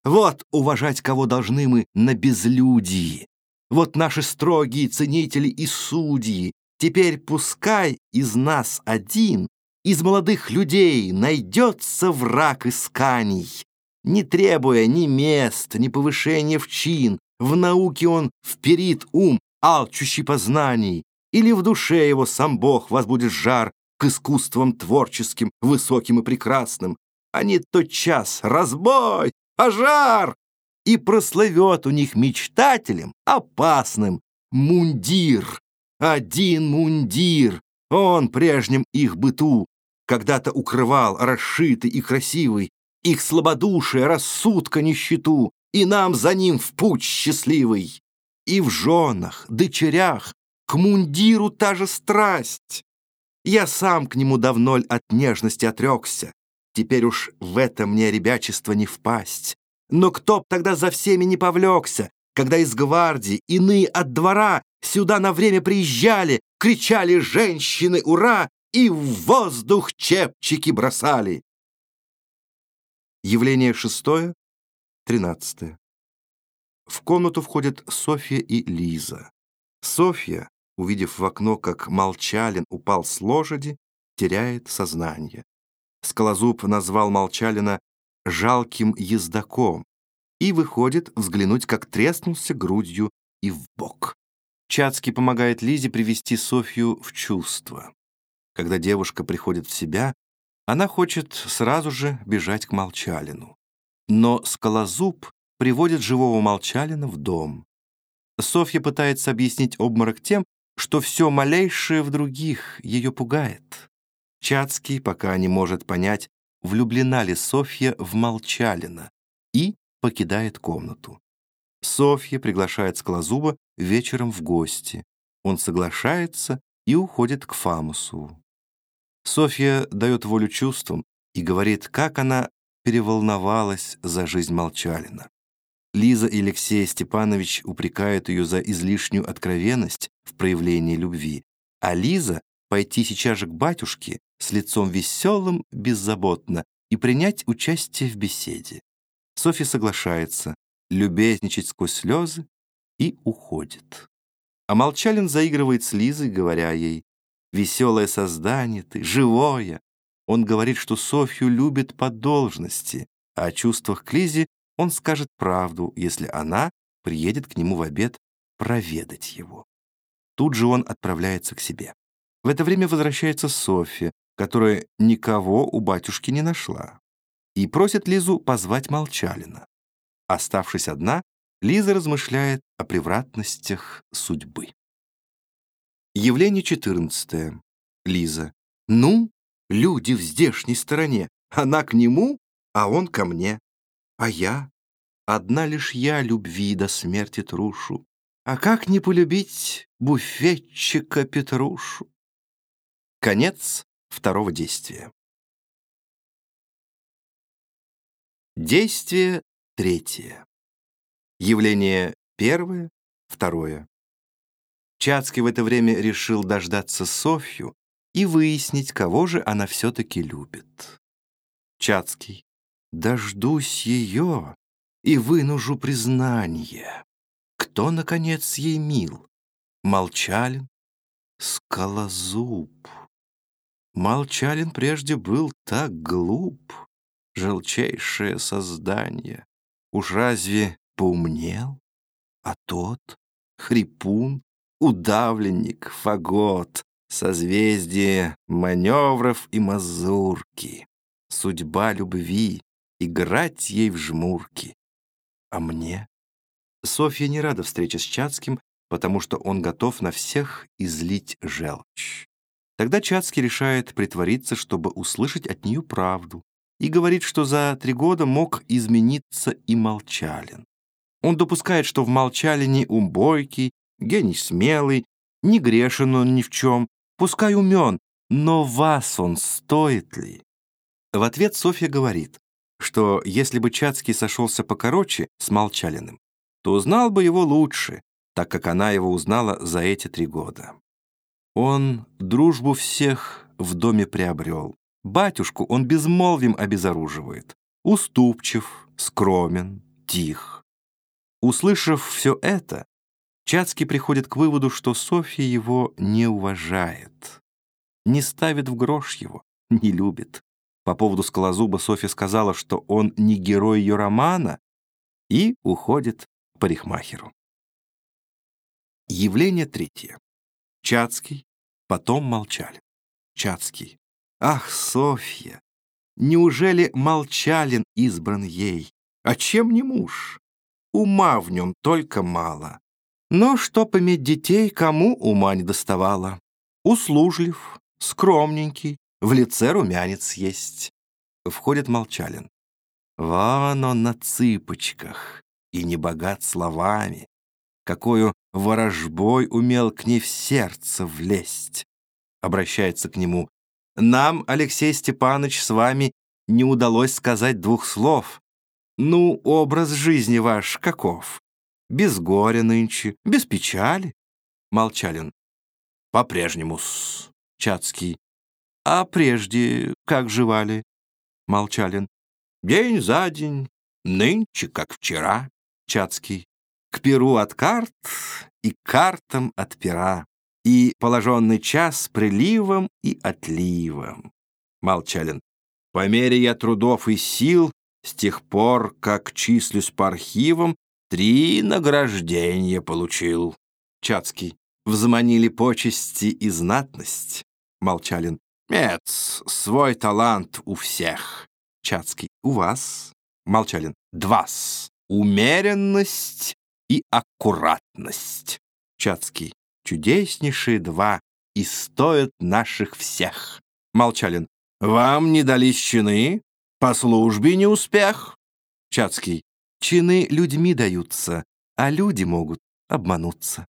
Speaker 1: Вот уважать кого должны мы на безлюдии. Вот наши строгие ценители и судьи. Теперь пускай из нас один, из молодых людей, найдется враг исканий. Не требуя ни мест, ни повышения в чин, в науке он вперит ум, алчущий познаний, или в душе его сам Бог возбудит жар к искусствам творческим, высоким и прекрасным, а не тот час разбой, пожар, и прослывет у них мечтателем опасным мундир. Один мундир, он прежним их быту когда-то укрывал расшитый и красивый, их слабодушие, рассудка, нищету, и нам за ним в путь счастливый. И в женах, дочерях, к мундиру та же страсть. Я сам к нему давно от нежности отрекся. Теперь уж в это мне ребячество не впасть. Но кто б тогда за всеми не повлекся, когда из гвардии, иные от двора, сюда на время приезжали, кричали «Женщины, ура!» и в воздух чепчики бросали. Явление шестое, тринадцатое. В комнату входят Софья и Лиза. Софья, увидев в окно, как Молчалин упал с лошади, теряет сознание. Скалозуб назвал Молчалина «жалким ездаком» и выходит взглянуть, как треснулся грудью и в бок. Чацкий помогает Лизе привести Софью в чувство. Когда девушка приходит в себя, она хочет сразу же бежать к Молчалину. Но Скалозуб приводит живого Молчалина в дом. Софья пытается объяснить обморок тем, что все малейшее в других ее пугает. Чацкий пока не может понять, влюблена ли Софья в Молчалина, и покидает комнату. Софья приглашает Скалозуба вечером в гости. Он соглашается и уходит к Фамусу. Софья дает волю чувствам и говорит, как она переволновалась за жизнь Молчалина. Лиза и Алексей Степанович упрекают ее за излишнюю откровенность в проявлении любви, а Лиза пойти сейчас же к батюшке с лицом веселым, беззаботно и принять участие в беседе. Софья соглашается, любезничать сквозь слезы и уходит. А Молчалин заигрывает с Лизой, говоря ей, «Веселое создание ты, живое!» Он говорит, что Софью любит по должности, а о чувствах к Лизе он скажет правду, если она приедет к нему в обед проведать его. Тут же он отправляется к себе. В это время возвращается Софья, которая никого у батюшки не нашла, и просит Лизу позвать Молчалина. Оставшись одна, Лиза размышляет о превратностях судьбы. Явление 14. Лиза. «Ну, люди в здешней стороне. Она к нему, а он ко мне. А я? Одна лишь я любви до смерти трушу. А как не полюбить буфетчика Петрушу? Конец второго действия. Действие третье. Явление первое, второе. Чацкий в это время решил дождаться Софью и выяснить, кого же она все-таки любит. Чацкий. Дождусь ее и вынужу признание. Кто, наконец, ей мил? Молчалин? Скалозуб. Молчалин прежде был так глуп, желчайшее создание. Уж разве поумнел? А тот — хрипун, удавленник, фагот, созвездие маневров и мазурки, судьба любви, играть ей в жмурки. А мне? Софья не рада встрече с Чацким, потому что он готов на всех излить желчь. Тогда Чацкий решает притвориться, чтобы услышать от нее правду, и говорит, что за три года мог измениться и Молчалин. Он допускает, что в Молчалине ум бойкий, гений смелый, не грешен он ни в чем, пускай умен, но вас он стоит ли? В ответ Софья говорит, что если бы Чацкий сошелся покороче с Молчалиным, то узнал бы его лучше, так как она его узнала за эти три года. Он дружбу всех в доме приобрел. Батюшку он безмолвием обезоруживает. Уступчив, скромен, тих. Услышав все это, Чацкий приходит к выводу, что Софья его не уважает, не ставит в грош его, не любит. По поводу Скалозуба Софья сказала, что он не герой ее романа, и уходит к парикмахеру. Явление третье. Чацкий, потом молчали. Чацкий. Ах, Софья, неужели Молчалин избран ей? А чем не муж? Ума в нем только мало. Но чтоб иметь детей, кому ума не доставало? Услужлив, скромненький, в лице румянец есть. Входит Молчалин. Вон он на цыпочках и не богат словами. Какую ворожбой умел к ней в сердце влезть. Обращается к нему. Нам, Алексей Степанович, с вами не удалось сказать двух слов. Ну, образ жизни ваш каков? Без горя нынче, без печали. Молчалин. По-прежнему-с. Чацкий. А прежде как живали? Молчалин. День за день, нынче, как вчера. Чацкий. к перу от карт и картам от пера, и положенный час приливом и отливом. Молчалин. По мере я трудов и сил, с тех пор, как числюсь по архивам, три награждения получил. Чацкий. Взманили почести и знатность. Молчалин. Нет, свой талант у всех. Чацкий. У вас. Молчалин. Двас. Умеренность и аккуратность. Чацкий. Чудеснейшие два и стоят наших всех. Молчалин. Вам не дались чины? По службе не успех? Чацкий. Чины людьми даются, а люди могут обмануться.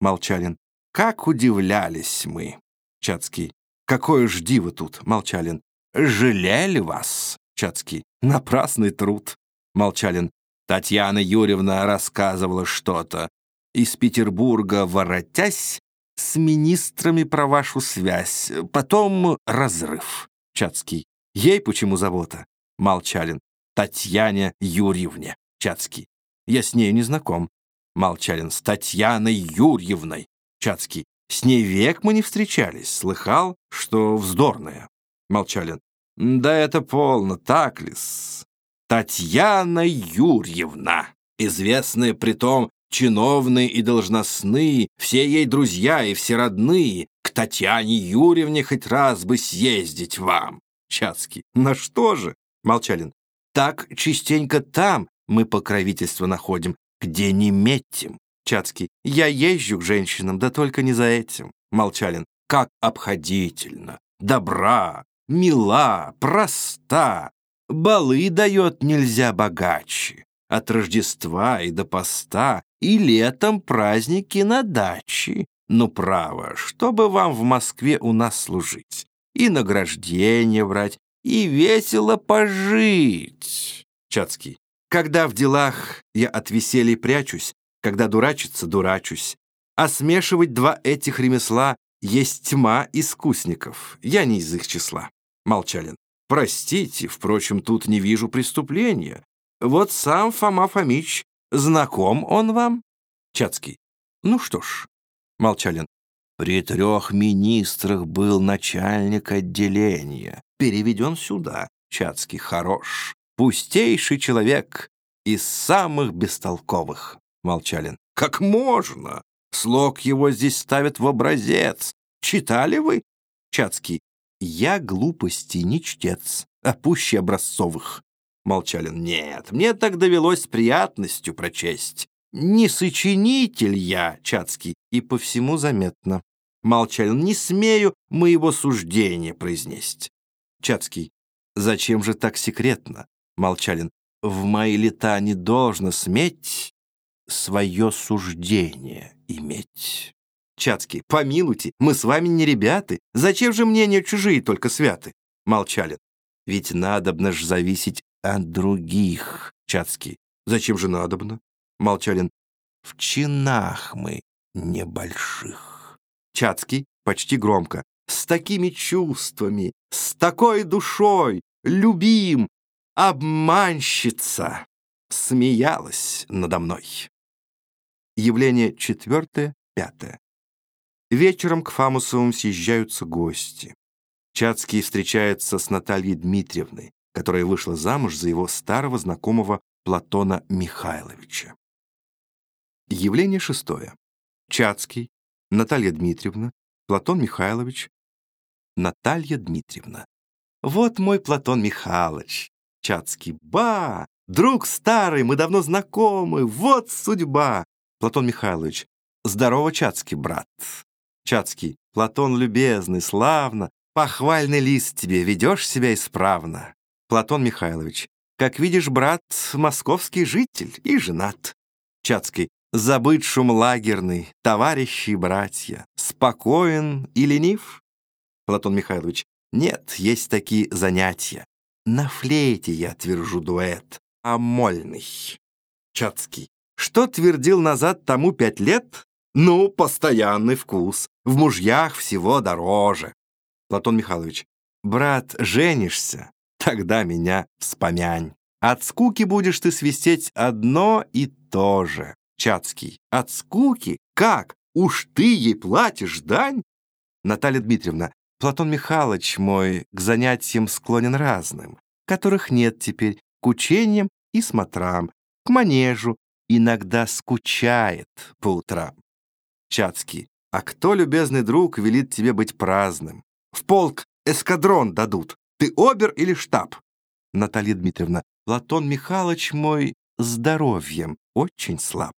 Speaker 1: Молчалин. Как удивлялись мы. Чацкий. Какое ж диво тут, Молчалин. Жалели вас, Чацкий. Напрасный труд. Молчалин. Татьяна Юрьевна рассказывала что-то. Из Петербурга воротясь, с министрами про вашу связь. Потом разрыв. Чацкий. Ей почему забота? Молчалин. Татьяне Юрьевне. Чацкий. Я с нею не знаком. Молчалин. С Татьяной Юрьевной. Чацкий. С ней век мы не встречались. Слыхал, что вздорная. Молчалин. Да это полно, так ли-с? Татьяна Юрьевна, известная притом чиновные и должностные, все ей друзья и все родные, к Татьяне Юрьевне хоть раз бы съездить вам. Чацкий. На что же? Молчалин. Так частенько там мы покровительство находим, где не метим. Чацкий. Я езжу к женщинам, да только не за этим. Молчалин. Как обходительно, добра, мила, проста, Балы дает нельзя богаче. От Рождества и до поста, и летом праздники на даче. Ну, право, чтобы вам в Москве у нас служить, и награждение брать, и весело пожить. Чацкий. Когда в делах я от веселья прячусь, когда дурачиться дурачусь, а смешивать два этих ремесла есть тьма искусников, я не из их числа. Молчалин. Простите, впрочем, тут не вижу преступления. Вот сам Фома Фомич, знаком он вам? Чацкий. Ну что ж, Молчалин. При трех министрах был начальник отделения. Переведен сюда. Чацкий хорош. Пустейший человек из самых бестолковых. Молчалин. Как можно? Слог его здесь ставят в образец. Читали вы? Чацкий. Я глупости не чтец, а пуще образцовых. Молчалин. Нет, мне так довелось с приятностью прочесть. Не сочинитель я, Чацкий, и по всему заметно. Молчалин. Не смею моего суждения произнести. Чацкий. Зачем же так секретно? Молчалин. В мои лета не должно сметь свое суждение иметь. Чацкий, помилуйте, мы с вами не ребята. Зачем же мнения чужие только святы? Молчалин. Ведь надобно ж зависеть от других. Чацкий. Зачем же надобно? Молчалин. В чинах мы небольших. Чацкий почти громко. С такими чувствами, с такой душой, любим, обманщица, смеялась надо мной. Явление четвертое, пятое. Вечером к Фамусовым съезжаются гости. Чацкий встречается с Натальей Дмитриевной, которая вышла замуж за его старого знакомого Платона Михайловича. Явление шестое. Чацкий, Наталья Дмитриевна, Платон Михайлович, Наталья Дмитриевна. Вот мой Платон Михайлович. Чацкий. Ба! Друг старый, мы давно знакомы. Вот судьба. Платон Михайлович. Здорово, Чацкий, брат. Чацкий. Платон любезный, славно. Похвальный лист тебе, ведешь себя исправно. Платон Михайлович. Как видишь, брат, московский житель и женат. Чацкий. Забыть шум лагерный, товарищи и братья. Спокоен и ленив? Платон Михайлович. Нет, есть такие занятия. На флейте я твержу дуэт, а мольный. Чацкий. Что твердил назад тому пять лет? Ну, постоянный вкус. В мужьях всего дороже. Платон Михайлович. Брат, женишься? Тогда меня вспомянь. От скуки будешь ты свистеть одно и то же. Чацкий. От скуки? Как? Уж ты ей платишь дань? Наталья Дмитриевна. Платон Михайлович мой к занятиям склонен разным, которых нет теперь, к учениям и смотрам, к манежу, иногда скучает по утрам. Чацкий. А кто, любезный друг, велит тебе быть праздным? В полк эскадрон дадут. Ты обер или штаб? Наталья Дмитриевна. Платон Михайлович мой здоровьем очень слаб.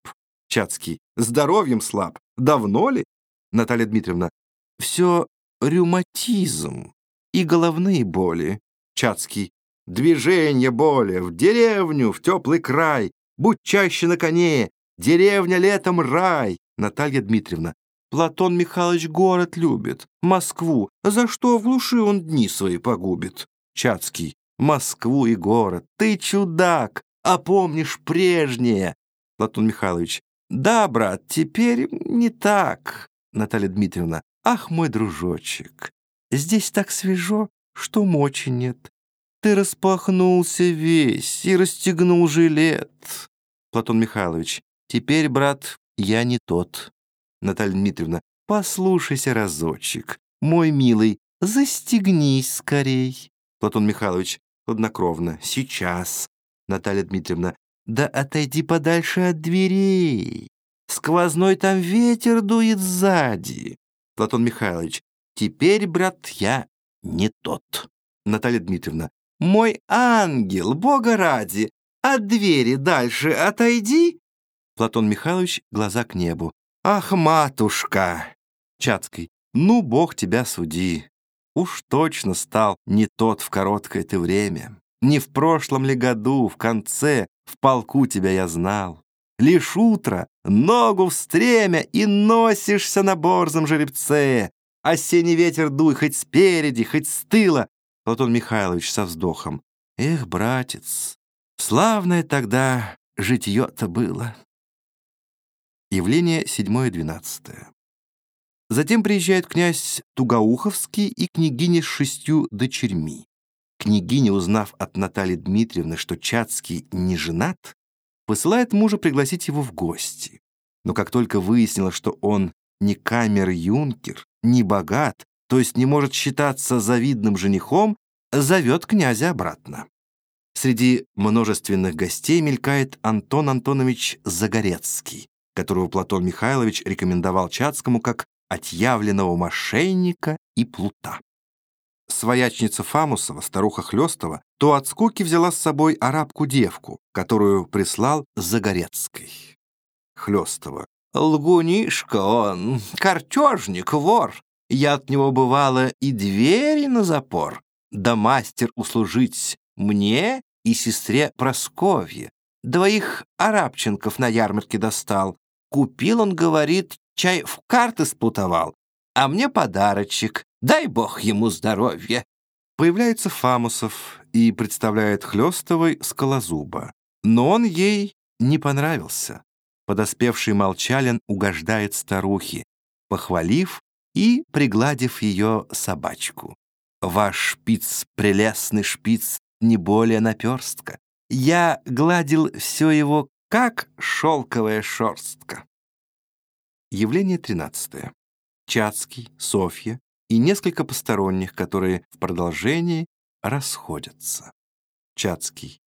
Speaker 1: Чацкий. Здоровьем слаб. Давно ли? Наталья Дмитриевна. Все рюматизм и головные боли. Чацкий. Движение боли в деревню, в теплый край. Будь чаще на коне. Деревня летом рай. Наталья Дмитриевна. Платон Михайлович город любит, Москву. За что в глуши он дни свои погубит? Чацкий. Москву и город. Ты чудак, а помнишь прежнее. Платон Михайлович. Да, брат, теперь не так. Наталья Дмитриевна. Ах, мой дружочек, здесь так свежо, что мочи нет. Ты распахнулся весь и расстегнул жилет. Платон Михайлович. Теперь, брат, я не тот. Наталья Дмитриевна, послушайся разочек. Мой милый, застегнись скорей. Платон Михайлович, хладнокровно, сейчас. Наталья Дмитриевна, да отойди подальше от дверей. Сквозной там ветер дует сзади. Платон Михайлович, теперь, брат, я не тот. Наталья Дмитриевна, мой ангел, бога ради, от двери дальше отойди. Платон Михайлович, глаза к небу. «Ах, матушка!» Чацкий. «Ну, Бог тебя суди. Уж точно стал не тот в короткое ты время. Не в прошлом ли году, в конце, в полку тебя я знал. Лишь утро, ногу в стремя и носишься на борзом жеребце. Осенний ветер дуй хоть спереди, хоть с тыла». Платон Михайлович со вздохом. «Эх, братец, славное тогда житье-то было». Явление 7-12. Затем приезжает князь Тугоуховский и княгиня с шестью дочерьми. Княгиня, узнав от Натальи Дмитриевны, что Чацкий не женат, посылает мужа пригласить его в гости. Но как только выяснилось, что он не камер-юнкер, не богат, то есть не может считаться завидным женихом, зовет князя обратно. Среди множественных гостей мелькает Антон Антонович Загорецкий, которого Платон Михайлович рекомендовал Чацкому как отъявленного мошенника и плута. Своячница Фамусова, старуха Хлёстова, то от скуки взяла с собой арабку-девку, которую прислал Загорецкой. Хлёстова. «Лгунишка он, картежник, вор. Я от него бывала и двери на запор. Да мастер услужить мне и сестре Просковье. Двоих арабченков на ярмарке достал. Купил он, говорит, чай в карты сплутовал, а мне подарочек, дай бог ему здоровья. Появляется Фамусов и представляет Хлёстовой скалозуба. Но он ей не понравился. Подоспевший молчалин угождает старухе, похвалив и пригладив ее собачку. «Ваш шпиц, прелестный шпиц, не более наперстка. Я гладил все его как шелковая шерстка. Явление 13. Чацкий, Софья и несколько посторонних, которые в продолжении расходятся. Чацкий.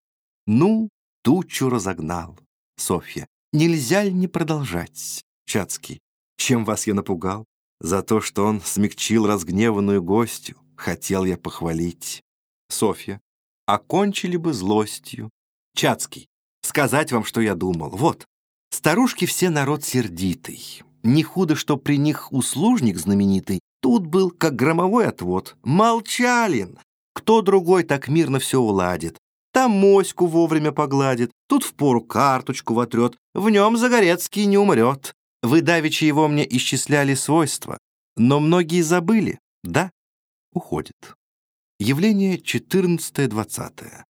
Speaker 1: Ну, тучу разогнал. Софья. Нельзя ли не продолжать? Чацкий. Чем вас я напугал? За то, что он смягчил разгневанную гостью, хотел я похвалить. Софья. Окончили бы злостью. Чацкий. Сказать вам, что я думал. Вот, старушки все народ сердитый. Не худо, что при них услужник знаменитый. Тут был, как громовой отвод. Молчалин. Кто другой так мирно все уладит? Там моську вовремя погладит, тут впору карточку вотрет. В нем Загорецкий не умрет. Вы давеча его мне исчисляли свойства. Но многие забыли. Да, уходит. Явление 14-20.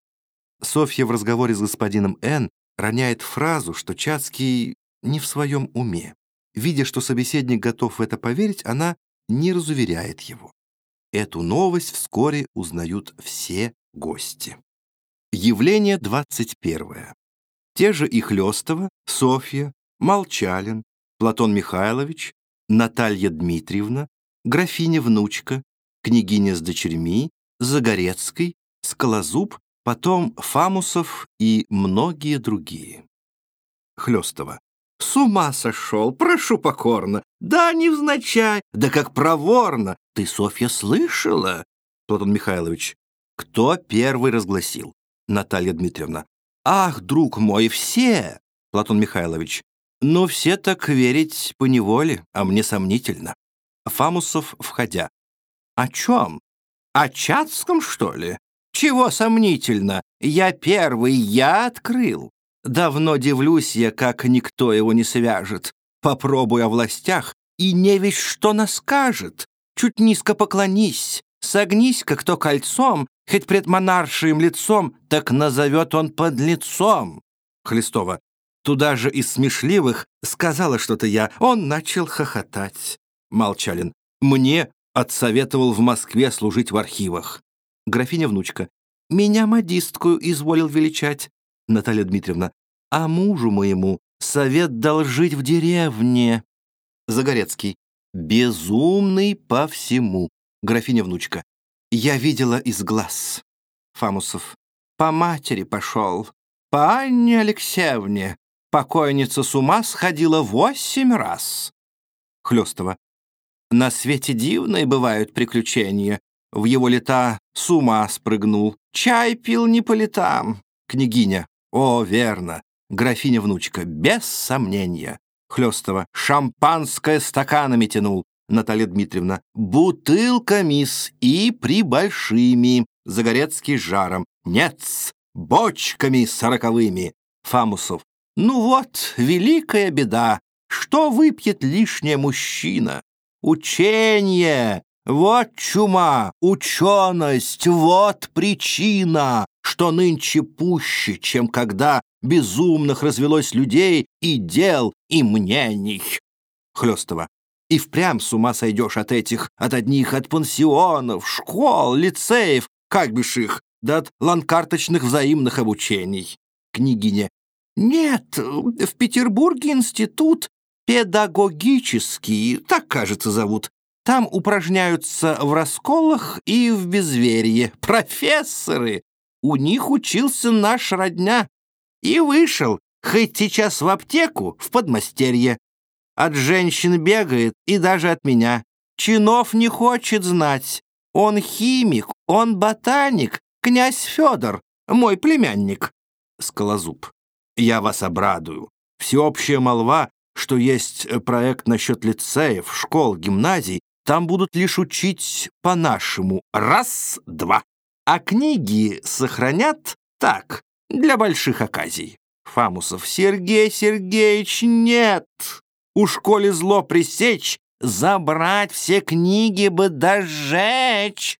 Speaker 1: Софья в разговоре с господином Н. роняет фразу, что Чацкий не в своем уме. Видя, что собеседник готов в это поверить, она не разуверяет его. Эту новость вскоре узнают все гости. Явление 21. Те же и Хлёстова, Софья, Молчалин, Платон Михайлович, Наталья Дмитриевна, графиня-внучка, княгиня с дочерьми, Загорецкий, Скалозуб, потом Фамусов и многие другие. Хлёстова. С ума сошел, прошу покорно. Да, невзначай, да как проворно. Ты, Софья, слышала? Платон Михайлович. Кто первый разгласил? Наталья Дмитриевна. Ах, друг мой, все. Платон Михайлович. Но все так верить по неволе, а мне сомнительно. Фамусов, входя. О чем? О Чацком, что ли? Чего сомнительно? Я первый, я открыл. Давно дивлюсь я, как никто его не свяжет. Попробуй о властях, и не весь что наскажет. Чуть низко поклонись, согнись, как то кольцом, хоть пред монаршием лицом, так назовет он под лицом. Хлестова. Туда же из смешливых сказала что-то я. Он начал хохотать. Молчалин. Мне отсоветовал в Москве служить в архивах. Графиня-внучка. Меня модисткую изволил величать. Наталья Дмитриевна, а мужу моему совет дал жить в деревне. Загорецкий, безумный по всему. Графиня-внучка, я видела из глаз. Фамусов, по матери пошел, по Анне Алексеевне. Покойница с ума сходила восемь раз. Хлёстова, на свете дивные бывают приключения. В его лета с ума спрыгнул, чай пил не по летам. Княгиня, о, верно. Графиня-внучка, без сомнения. Хлёстова. Шампанское стаканами тянул. Наталья Дмитриевна. Бутылка, мисс, и прибольшими. Загорецкий жаром. Нет, бочками сороковыми. Фамусов. Ну вот, великая беда. Что выпьет лишняя мужчина? Учение! Вот чума, ученость, вот причина что нынче пуще, чем когда безумных развелось людей и дел, и мнений. Хлёстова. И впрямь с ума сойдешь от этих, от одних, от пансионов, школ, лицеев, как бишь их, да от ланкарточных взаимных обучений. Княгиня. Нет, в Петербурге институт педагогический, так, кажется, зовут. Там упражняются в расколах и в безверие. Профессоры, у них учился наш родня. И вышел, хоть сейчас в аптеку, в подмастерье. От женщин бегает и даже от меня. Чинов не хочет знать. Он химик, он ботаник, князь Федор, мой племянник. Скалозуб. Я вас обрадую. Всеобщая молва, что есть проект насчет лицеев, школ, гимназий, там будут лишь учить по-нашему. Раз, два а книги сохранят так, для больших оказий. Фамусов Сергей Сергеевич, нет! Уж коли зло пресечь, забрать все книги бы дожечь.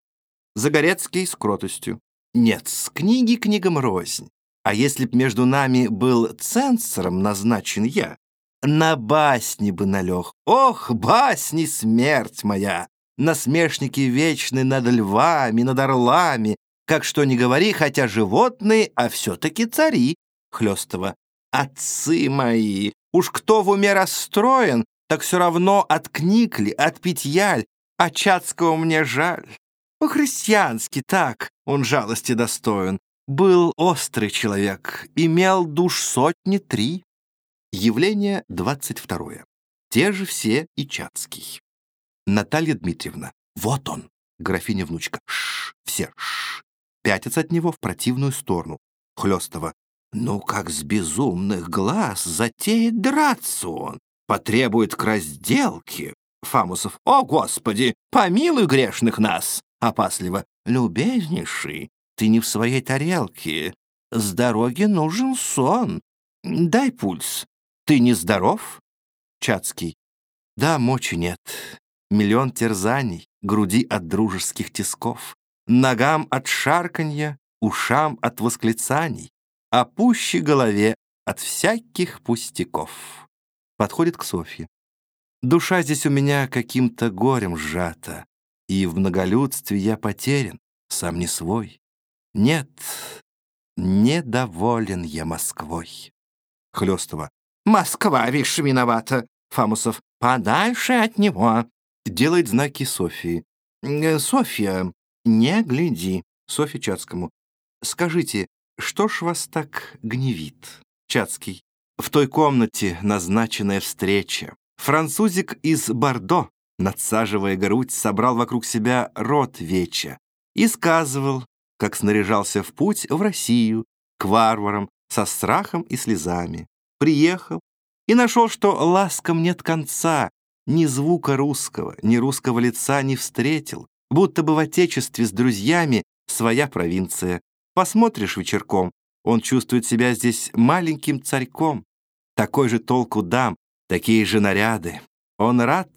Speaker 1: Загорецкий с кротостью. Нет, с книги книгам рознь. А если б между нами был цензором назначен я, на басни бы налег. Ох, басни, смерть моя! насмешники вечны над львами, над орлами, как что ни говори, хотя животные, а все-таки цари. Хлестова. Отцы мои, уж кто в уме расстроен, так все равно от книг ли, от питья а Чацкого мне жаль. По-христиански так, он жалости достоин. Был острый человек, имел душ сотни три. Явление двадцать второе. Те же все и Чацкий. Наталья Дмитриевна. Вот он. Графиня-внучка. Шш, все, шш. Пятятся от него в противную сторону. Хлёстова. Ну, как с безумных глаз затеет драться он. Потребует к разделке. Фамусов. О, Господи, помилуй грешных нас. Опасливо. Любезнейший, ты не в своей тарелке. С дороги нужен сон. Дай пульс. Ты не здоров? Чацкий. Да, мочи нет. Миллион терзаний, груди от дружеских тисков, Ногам от шарканья, ушам от восклицаний, А пуще голове от всяких пустяков. Подходит к Софье. Душа здесь у меня каким-то горем сжата, И в многолюдстве я потерян, сам не свой. Нет, недоволен я Москвой. Хлёстова. Москва, вишь, виновата. Фамусов. Подальше от него. Делает знаки Софии. «Э, Софья, не гляди. Софья Чацкому. Скажите, что ж вас так гневит? Чацкий. В той комнате назначенная встреча. Французик из Бордо, надсаживая грудь, собрал вокруг себя рот веча и сказывал, как снаряжался в путь в Россию, к варварам, со страхом и слезами. Приехал и нашел, что ласкам нет конца, ни звука русского, ни русского лица не встретил, будто бы в отечестве с друзьями своя провинция. Посмотришь вечерком, он чувствует себя здесь маленьким царьком. Такой же толку дам, такие же наряды. Он рад,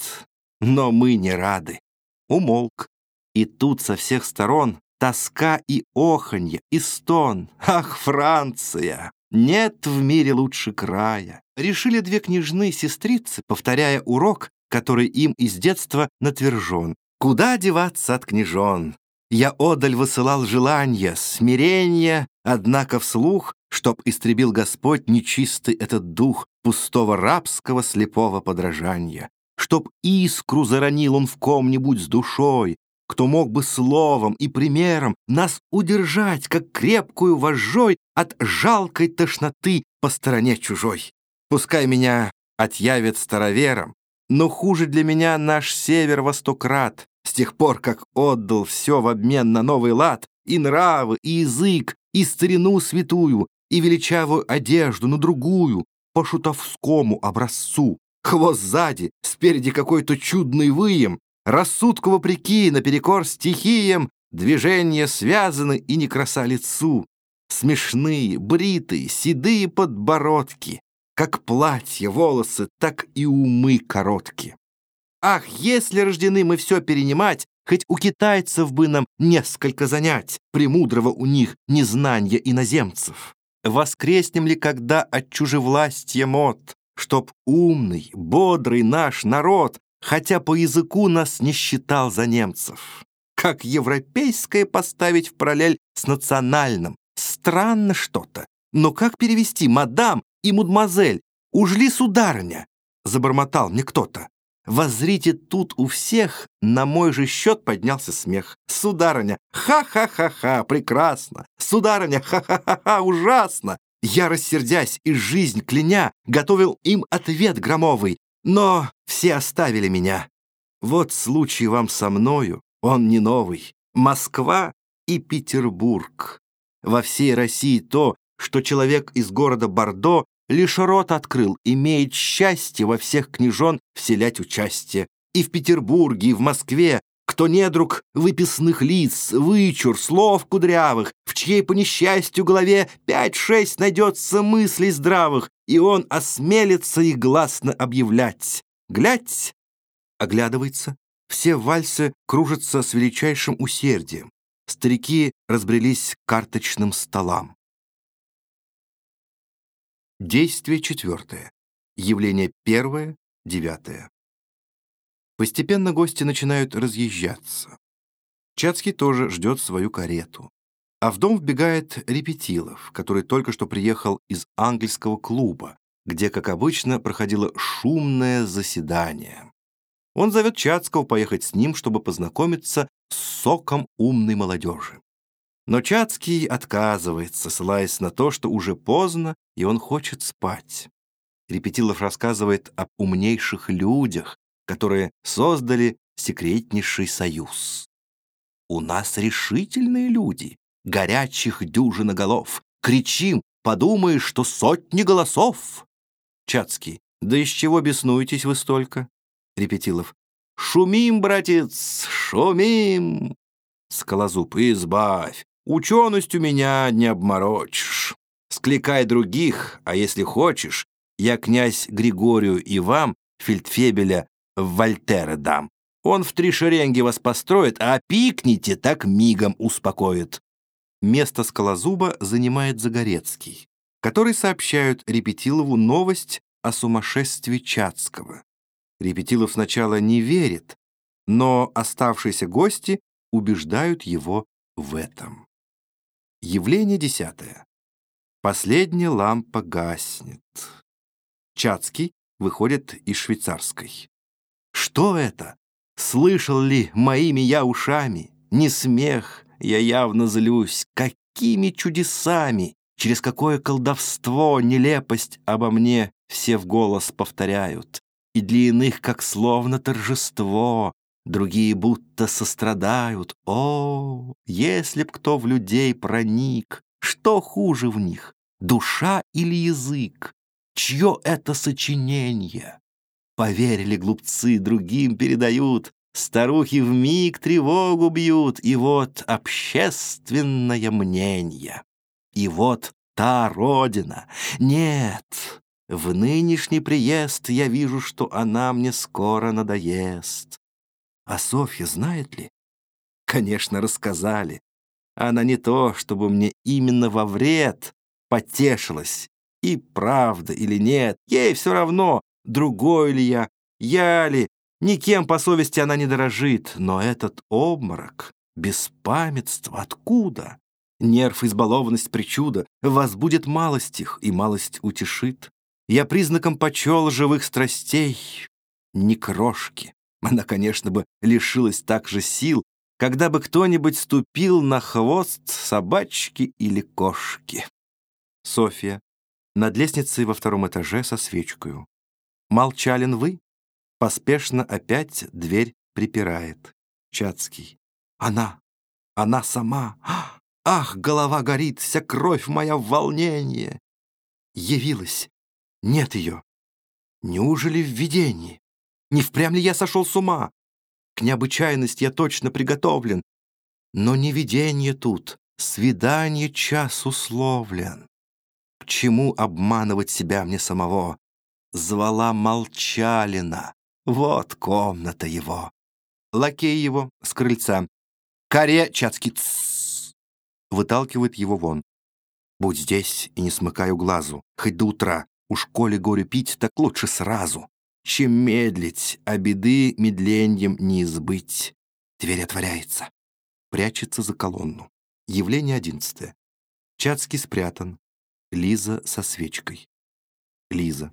Speaker 1: но мы не рады. Умолк. И тут со всех сторон тоска и оханье, и стон. Ах, Франция! Нет в мире лучше края. Решили две княжны-сестрицы, повторяя урок, который им из детства натвержен. Куда деваться от княжон? Я одаль высылал желания, смирения, однако вслух, чтоб истребил Господь нечистый этот дух пустого рабского слепого подражания, чтоб искру заронил он в ком-нибудь с душой, кто мог бы словом и примером нас удержать, как крепкую вожжой от жалкой тошноты по стороне чужой. Пускай меня отъявят старовером, но хуже для меня наш север во сто крат, с тех пор, как отдал все в обмен на новый лад, и нравы, и язык, и старину святую, и величавую одежду на другую, по шутовскому образцу. Хвост сзади, спереди какой-то чудный выем, рассудку вопреки, наперекор стихиям, движения связаны и не краса лицу. Смешные, бритые, седые подбородки, как платье, волосы, так и умы короткие. Ах, если рождены мы все перенимать, хоть у китайцев бы нам несколько занять, премудрого у них незнания иноземцев. Воскреснем ли когда от чужевластья мод, чтоб умный, бодрый наш народ, хотя по языку нас не считал за немцев? Как европейское поставить в параллель с национальным? Странно что-то. Но как перевести «мадам» и «мадемуазель»? Уж ли сударыня? Забормотал мне кто-то. Возрите тут у всех, на мой же счет поднялся смех. Сударыня, ха-ха-ха-ха, прекрасно! Сударыня, ха-ха-ха-ха, ужасно! Я, рассердясь и жизнь кляня, готовил им ответ громовый, но все оставили меня. Вот случай вам со мною, он не новый. Москва и Петербург. Во всей России то, что человек из города Бордо Лишь рот открыл, имеет счастье во всех княжон вселять участие. И в Петербурге, и в Москве, кто недруг выписных лиц, вычур, слов кудрявых, в чьей по несчастью голове пять-шесть найдется мыслей здравых, и он осмелится их гласно объявлять. Глядь! Оглядывается. Все вальсы кружатся с величайшим усердием. Старики разбрелись к карточным столам. Действие четвертое. Явление первое, девятое. Постепенно гости начинают разъезжаться. Чацкий тоже ждет свою карету. А в дом вбегает Репетилов, который только что приехал из английского клуба, где, как обычно, проходило шумное заседание. Он зовет Чацкого поехать с ним, чтобы познакомиться с соком умной молодежи. Но Чацкий отказывается, ссылаясь на то, что уже поздно, и он хочет спать. Репетилов рассказывает об умнейших людях, которые создали секретнейший союз. «У нас решительные люди, горячих дюжина голов. Кричим, подумаешь, что сотни голосов!» Чацкий. «Да из чего беснуетесь вы столько?» Репетилов. «Шумим, братец, шумим!» Скалозуб. «Избавь! Ученость у меня не обморочишь. Скликай других, а если хочешь, я князь Григорию и вам, фельдфебеля, в Вольтера дам. Он в три шеренги вас построит, а пикните, так мигом успокоит. Место Скалозуба занимает Загорецкий, который сообщают Репетилову новость о сумасшествии Чацкого. Репетилов сначала не верит, но оставшиеся гости убеждают его в этом. Явление десятое. Последняя лампа гаснет. Чацкий выходит из швейцарской. Что это? Слышал ли моими я ушами? Не смех, я явно злюсь. Какими чудесами, через какое колдовство, нелепость обо мне все в голос повторяют. И для иных, как словно торжество, другие будто сострадают. О, если б кто в людей проник, что хуже в них, душа или язык? Чье это сочинение? Поверили глупцы, другим передают, Старухи в миг тревогу бьют, И вот общественное мнение. И вот та родина. Нет, в нынешний приезд я вижу, что она мне скоро надоест. А Софья знает ли? Конечно, рассказали. Она не то, чтобы мне именно во вред потешилась. И правда или нет, ей все равно, другой ли я, я ли, никем по совести она не дорожит. Но этот обморок, беспамятство, откуда? Нерв, избалованность, причуда возбудит малость их, и малость утешит. Я признаком почел живых страстей, не крошки. Она, конечно, бы лишилась так же сил, когда бы кто-нибудь ступил на хвост собачки или кошки. Софья. Над лестницей во втором этаже со свечкою. Молчален вы? Поспешно опять дверь припирает. Чацкий. Она! Она сама! Ах, голова горит, вся кровь моя в волнении! Явилась. Нет ее. Неужели в видении? Не впрямь ли я сошел с ума? К необычайности я точно приготовлен. Но не видение тут, свидание час условлен. К чему обманывать себя мне самого? Звала Молчалина. Вот комната его. Лакей его с крыльца. Коре Чацкий тссс. Выталкивает его вон. Будь здесь и не смыкаю глазу, хоть до утра. Уж коли горе пить, так лучше сразу, чем медлить, а беды медленьем не избыть. Дверь отворяется. Прячется за колонну. Явление одиннадцатое. Чацкий спрятан. Лиза со свечкой. Лиза.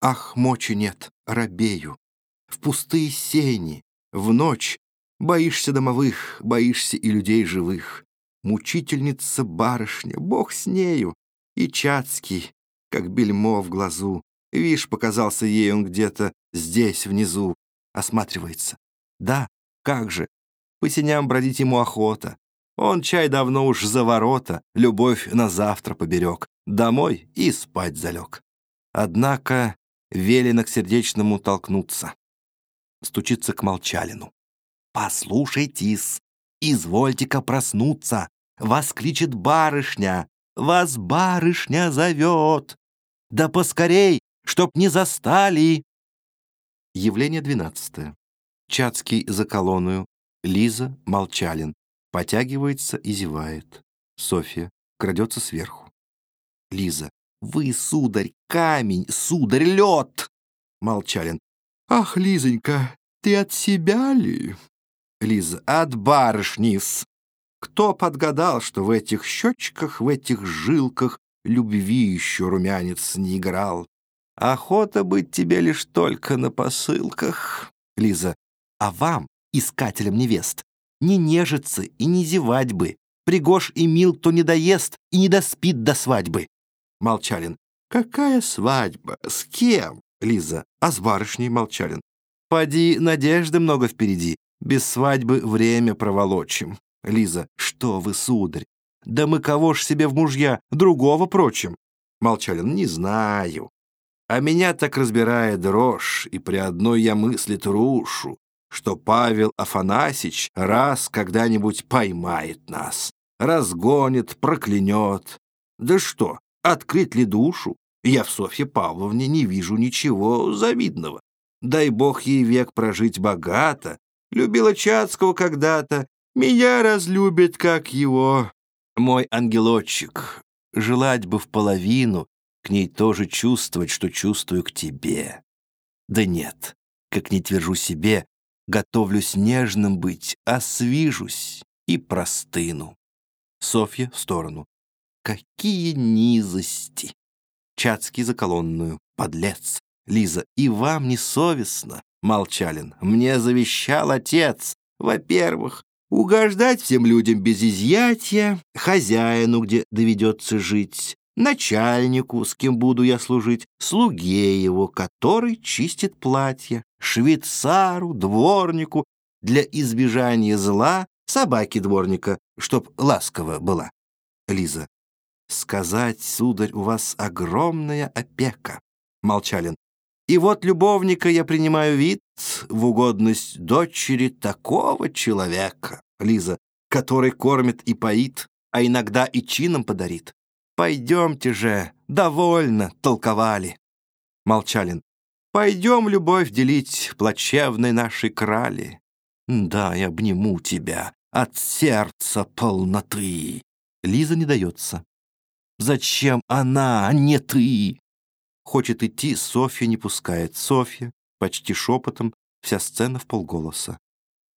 Speaker 1: Ах, мочи нет, робею в пустые сени, в ночь. Боишься домовых, боишься и людей живых. Мучительница барышня, бог с нею. И Чацкий, как бельмо в глазу. Вишь, показался ей он где-то здесь, внизу. Осматривается. Да, как же. По синям бродить ему охота. Он чай давно уж за ворота, любовь на завтра поберег. Домой и спать залег. Однако велено к сердечному толкнуться стучится к Молчалину. «Послушайтесь, извольте-ка проснуться, вас кличет барышня, вас барышня зовет. Да поскорей, чтоб не застали!» Явление двенадцатое. Чацкий за колонную, Лиза, Молчалин. Потягивается и зевает. Софья крадется сверху. Лиза. «Вы, сударь, камень, сударь, лед!» Молчалин. «Ах, Лизонька, ты от себя ли?» Лиза, «От барышни-с». Кто подгадал, что в этих щечках, в этих жилках любви еще румянец не играл? Охота быть тебе лишь только на посылках. Лиза, а вам, искателям невест, не нежиться и не зевать бы. Пригож и мил, кто не доест и не доспит до свадьбы. Молчалин, какая свадьба? С кем? Лиза, а с барышней Молчалин. Поди, надежды много впереди. Без свадьбы время проволочим. Лиза, что вы, сударь? Да мы кого ж себе в мужья, другого прочим. Молчалин, не знаю. А меня так разбирает дрожь, и при одной я мысли трушу, что Павел Афанасьич раз когда-нибудь поймает нас, разгонит, проклянет. Да что, открыть ли душу? Я в Софье Павловне не вижу ничего завидного. Дай бог ей век прожить богато. Любила Чацкого когда-то, меня разлюбит, как его. Мой ангелочек, желать бы в половину, к ней тоже чувствовать, что чувствую к тебе. Да нет, как не твержу себе, готовлюсь нежным быть, освижусь и простыну. Софья в сторону. Какие низости! Чацкий за колонную. подлец. Лиза, и вам не совестно, Молчалин. Мне завещал отец. Во-первых, угождать всем людям без изъятия, хозяину, где доведется жить, начальнику, с кем буду я служить, слуге его, который чистит платье, швейцару, дворнику, для избежания зла, собаке дворника, чтоб ласково была. Лиза. Сказать, сударь, у вас огромная опека. Молчалин. И вот любовника я принимаю вид в угодность дочери такого человека, Лиза, который кормит и поит, а иногда и чином подарит. Пойдемте же, довольно толковали. Молчалин. Пойдем, любовь, делить плачевной нашей крали. Да, я обниму тебя от сердца полноты. Лиза не дается. Зачем она, а не ты? Хочет идти, Софья не пускает. Софья, почти шепотом, вся сцена в полголоса.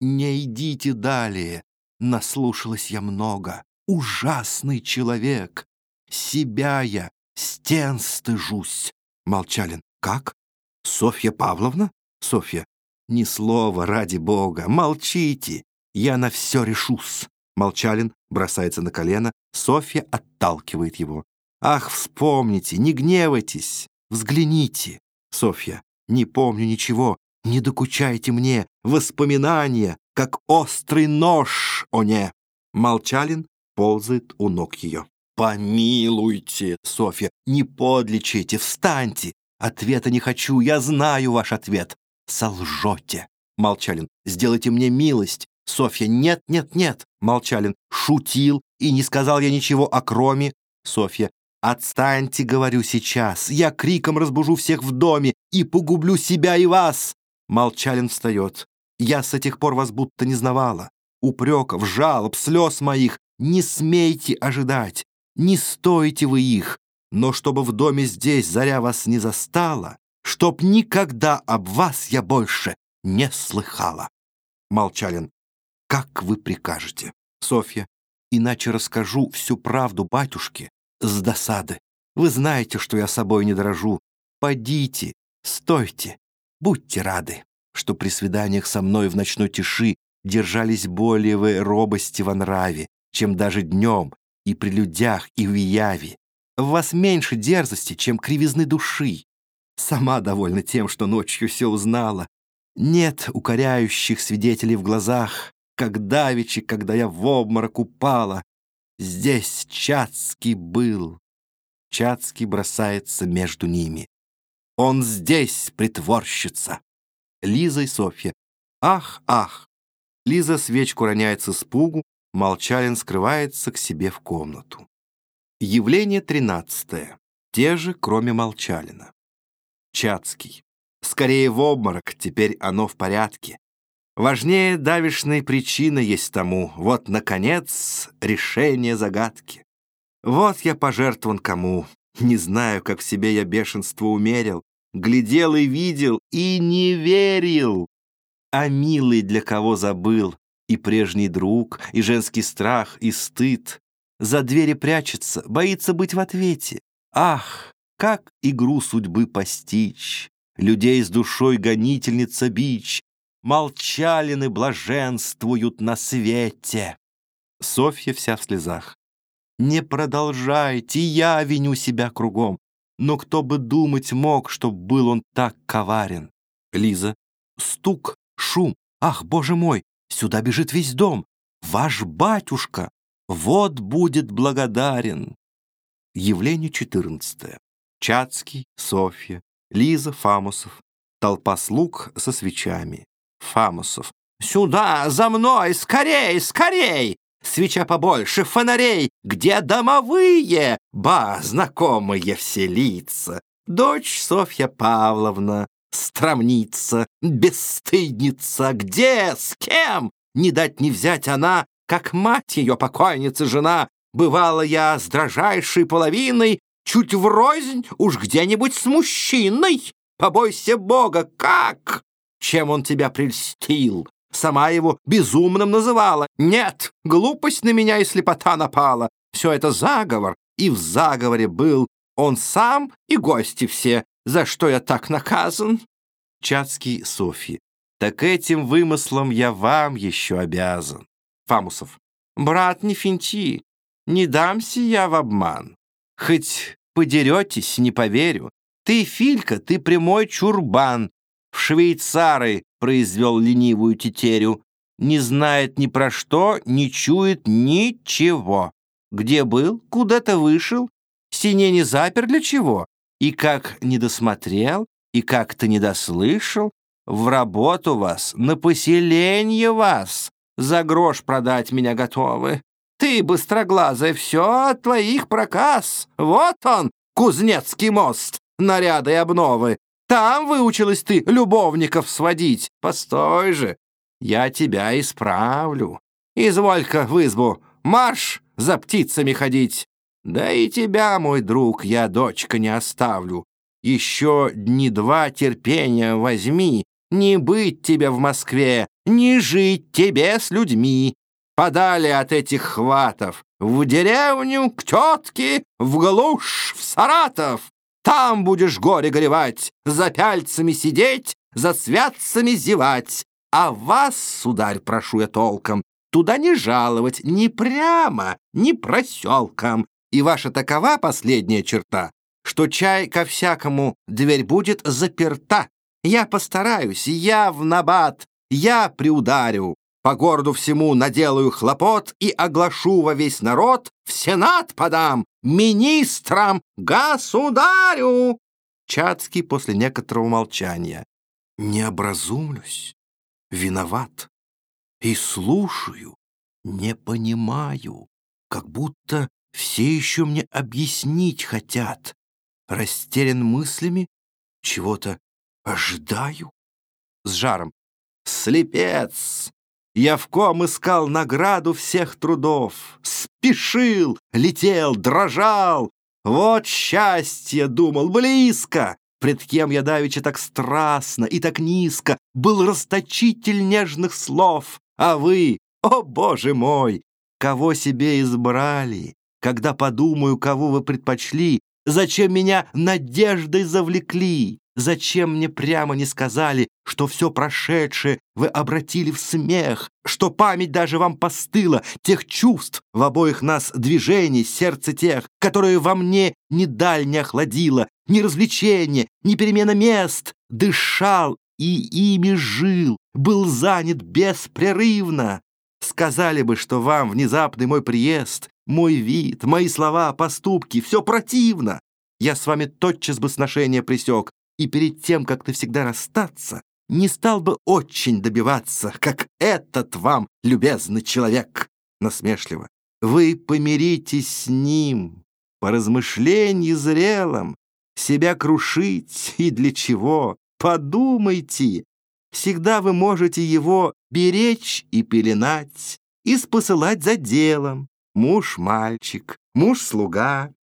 Speaker 1: «Не идите далее!» Наслушалась я много. Ужасный человек. Себя я, стен стыжусь. Молчалин. Как? Софья Павловна? Софья. Ни слова, ради бога. Молчите. Я на все решусь. Молчалин бросается на колено. Софья отталкивает его. Ах, вспомните, не гневайтесь. Взгляните, Софья, не помню ничего, не докучайте мне, воспоминания, как острый нож, о не. Молчалин ползает у ног ее. «Помилуйте, Софья, не подлечите, встаньте! Ответа не хочу, я знаю ваш ответ. Солжете!» Молчалин, «Сделайте мне милость!» Софья, «Нет, нет, нет!» Молчалин, «Шутил, и не сказал я ничего, а кроме...» Софья, «Отстаньте, говорю сейчас, я криком разбужу всех в доме и погублю себя и вас!» Молчалин встает. «Я с этих пор вас будто не знавала. Упреков, жалоб, слез моих не смейте ожидать, не стойте вы их, но чтобы в доме здесь заря вас не застала, чтоб никогда об вас я больше не слыхала». Молчалин. «Как вы прикажете?» Софья. «Иначе расскажу всю правду батюшке, с досады. Вы знаете, что я собой не дорожу. Подите, стойте, будьте рады, что при свиданиях со мной в ночной тиши держались более вы робости во нраве, чем даже днем, и при людях, и в яве. В вас меньше дерзости, чем кривизны души. Сама довольна тем, что ночью все узнала. Нет укоряющих свидетелей в глазах, как давеча, когда я в обморок упала, Здесь Чацкий был. Чацкий бросается между ними. Он здесь притворщица. Лиза и Софья. Ах, ах. Лиза свечку роняет с испугу, Молчалин скрывается к себе в комнату. Явление тринадцатое. Те же, кроме Молчалина. Чацкий. Скорее в обморок, теперь оно в порядке. Важнее давишной причины есть тому. Вот, наконец, решение загадки. Вот я пожертвован кому. Не знаю, как в себе я бешенство умерил. Глядел и видел, и не верил. А милый для кого забыл. И прежний друг, и женский страх, и стыд. За двери прячется, боится быть в ответе. Ах, как игру судьбы постичь! Людей с душой гонительница бич, молчалины блаженствуют на свете. Софья вся в слезах. Не продолжайте, я виню себя кругом. Но кто бы думать мог, чтоб был он так коварен? Лиза. Стук, шум. Ах, боже мой, сюда бежит весь дом. Ваш батюшка. Вот будет благодарен. Явление четырнадцатое. Чацкий, Софья, Лиза, Фамусов. Толпа слуг со свечами. Фамусов. «Сюда, за мной, скорей, скорей! Свеча побольше, фонарей! Где домовые? Ба, знакомые все лица! Дочь Софья Павловна, страмница, бесстыдница, где, с кем? Не дать не взять она, как мать ее покойница жена. Бывала я с дрожайшей половиной, чуть врознь уж где-нибудь с мужчиной. Побойся Бога, как? Чем он тебя прельстил. Сама его безумным называла. Нет, глупость на меня и слепота напала. Все это заговор, и в заговоре был он сам и гости все.
Speaker 2: за что я так наказан?»
Speaker 1: Чацкий Софьи. «Так этим вымыслом я вам еще обязан». Фамусов.
Speaker 2: «Брат, не финти, не дамся я в обман. Хоть подеретесь, не поверю. Ты, Филька, ты прямой чурбан. В швейцары произвел ленивую тетерю. Не знает ни про что, не чует ничего. Где был, куда-то вышел, сине не запер для чего. И как не досмотрел, и как-то не дослышал, в работу вас, на поселение вас, за грош продать меня готовы. Ты, быстроглазая, все от твоих проказ. Вот он, Кузнецкий мост, наряды и обновы. Там выучилась ты любовников сводить. Постой же, я тебя исправлю. Изволь-ка в избу, марш за птицами ходить. Да и тебя, мой друг, я, дочка, не оставлю. Еще дни два терпения возьми, не быть тебе в Москве, не жить тебе с людьми. Подали от этих хватов, в деревню, к тетке, в глушь, в Саратов. Там будешь горе горевать, за пяльцами сидеть, за святцами зевать. А вас, сударь, прошу я толком, туда не жаловать ни прямо, ни проселком. И ваша такова последняя черта, что чай ко всякому дверь будет заперта. Я постараюсь, я в набат, я приударю. По городу всему наделаю хлопот и оглашу во весь народ, в сенат подам, министрам, государю. Чацкий после некоторого молчания. Не образумлюсь, виноват. И слушаю, не понимаю, как будто все еще мне объяснить хотят. Растерян мыслями, чего-то ожидаю. С жаром. Слепец! Я в ком искал награду всех трудов. Спешил, летел, дрожал. Вот счастье, думал, близко. Пред кем я давеча так страстно и так низко Был расточитель нежных слов. А вы, о боже мой, кого себе избрали? Когда подумаю, кого вы предпочли, Зачем меня надеждой завлекли? Зачем мне прямо не сказали, что все прошедшее вы обратили в смех, что память даже вам постыла, тех чувств в обоих нас движений, сердце тех, которые во мне ни даль не охладило, ни развлечение, ни перемена мест, дышал и ими жил, был занят беспрерывно. Сказали бы, что вам внезапный мой приезд, мой вид, мои слова, поступки — все противно. Я с вами тотчас бы сношение присек, и перед тем, как навсегда расстаться, не стал бы очень добиваться, как этот вам, любезный человек, насмешливо. Вы помиритесь с ним, по размышлению зрелым, себя крушить и для чего? Подумайте, всегда вы можете его беречь и пеленать, и спосылать за делом. Муж-мальчик, муж-слуга.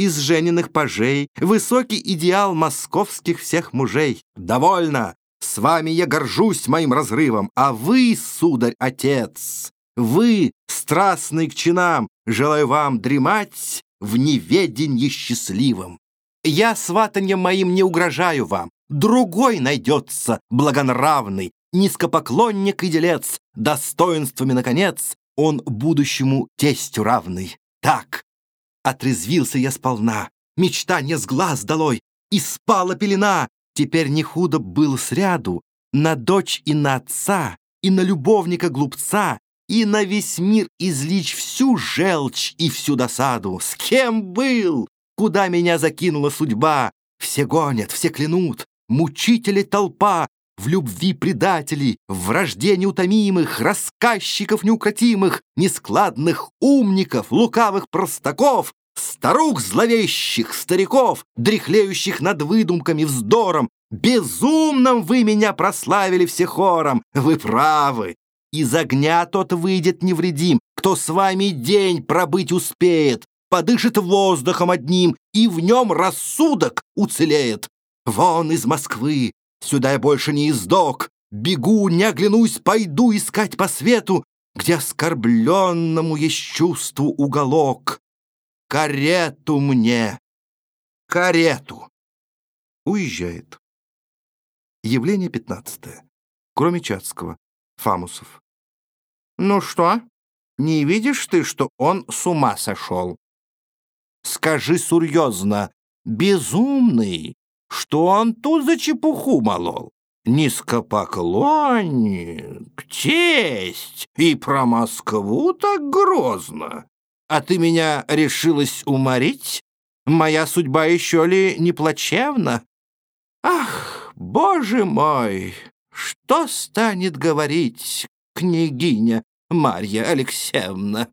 Speaker 2: Из жененных пажей высокий идеал московских всех мужей. Довольно! С вами я горжусь моим разрывом, а вы, сударь-отец, вы, страстный к чинам, желаю вам дремать в неведенье счастливом. Я сватаньем моим не угрожаю вам, другой найдется благонравный, низкопоклонник и делец, достоинствами, наконец, он будущему тестю равный. Так, отрезвился я сполна, мечта не с глаз долой, и спала пелена, теперь не худо был сряду, на дочь и на отца, и на любовника-глупца, и на весь мир излить всю желчь и всю досаду. С кем был? Куда меня закинула судьба? Все гонят, все клянут, мучители толпа, в любви предателей, в вражде неутомимых, рассказчиков неукротимых, нескладных умников, лукавых простаков, старух зловещих, стариков, дряхлеющих над выдумками, вздором. Безумным вы меня прославили все хором, вы правы. Из огня тот выйдет невредим, кто с вами день пробыть успеет, подышит воздухом одним, и в нем рассудок уцелеет. Вон из Москвы, Сюда я больше не издок. Бегу, не оглянусь, пойду искать по свету, Где оскорбленному есть чувству уголок. Карету мне, карету.
Speaker 3: Уезжает. Явление пятнадцатое. Кроме Чацкого. Фамусов.
Speaker 2: «Ну что, не видишь ты, что он с ума сошел? Скажи серьезно, безумный, что он тут за чепуху молол? Низкопоклонник, честь, и про Москву так грозно. А ты меня решилась уморить? Моя судьба еще ли не плачевна? Ах, боже мой, что станет говорить княгиня Марья Алексеевна?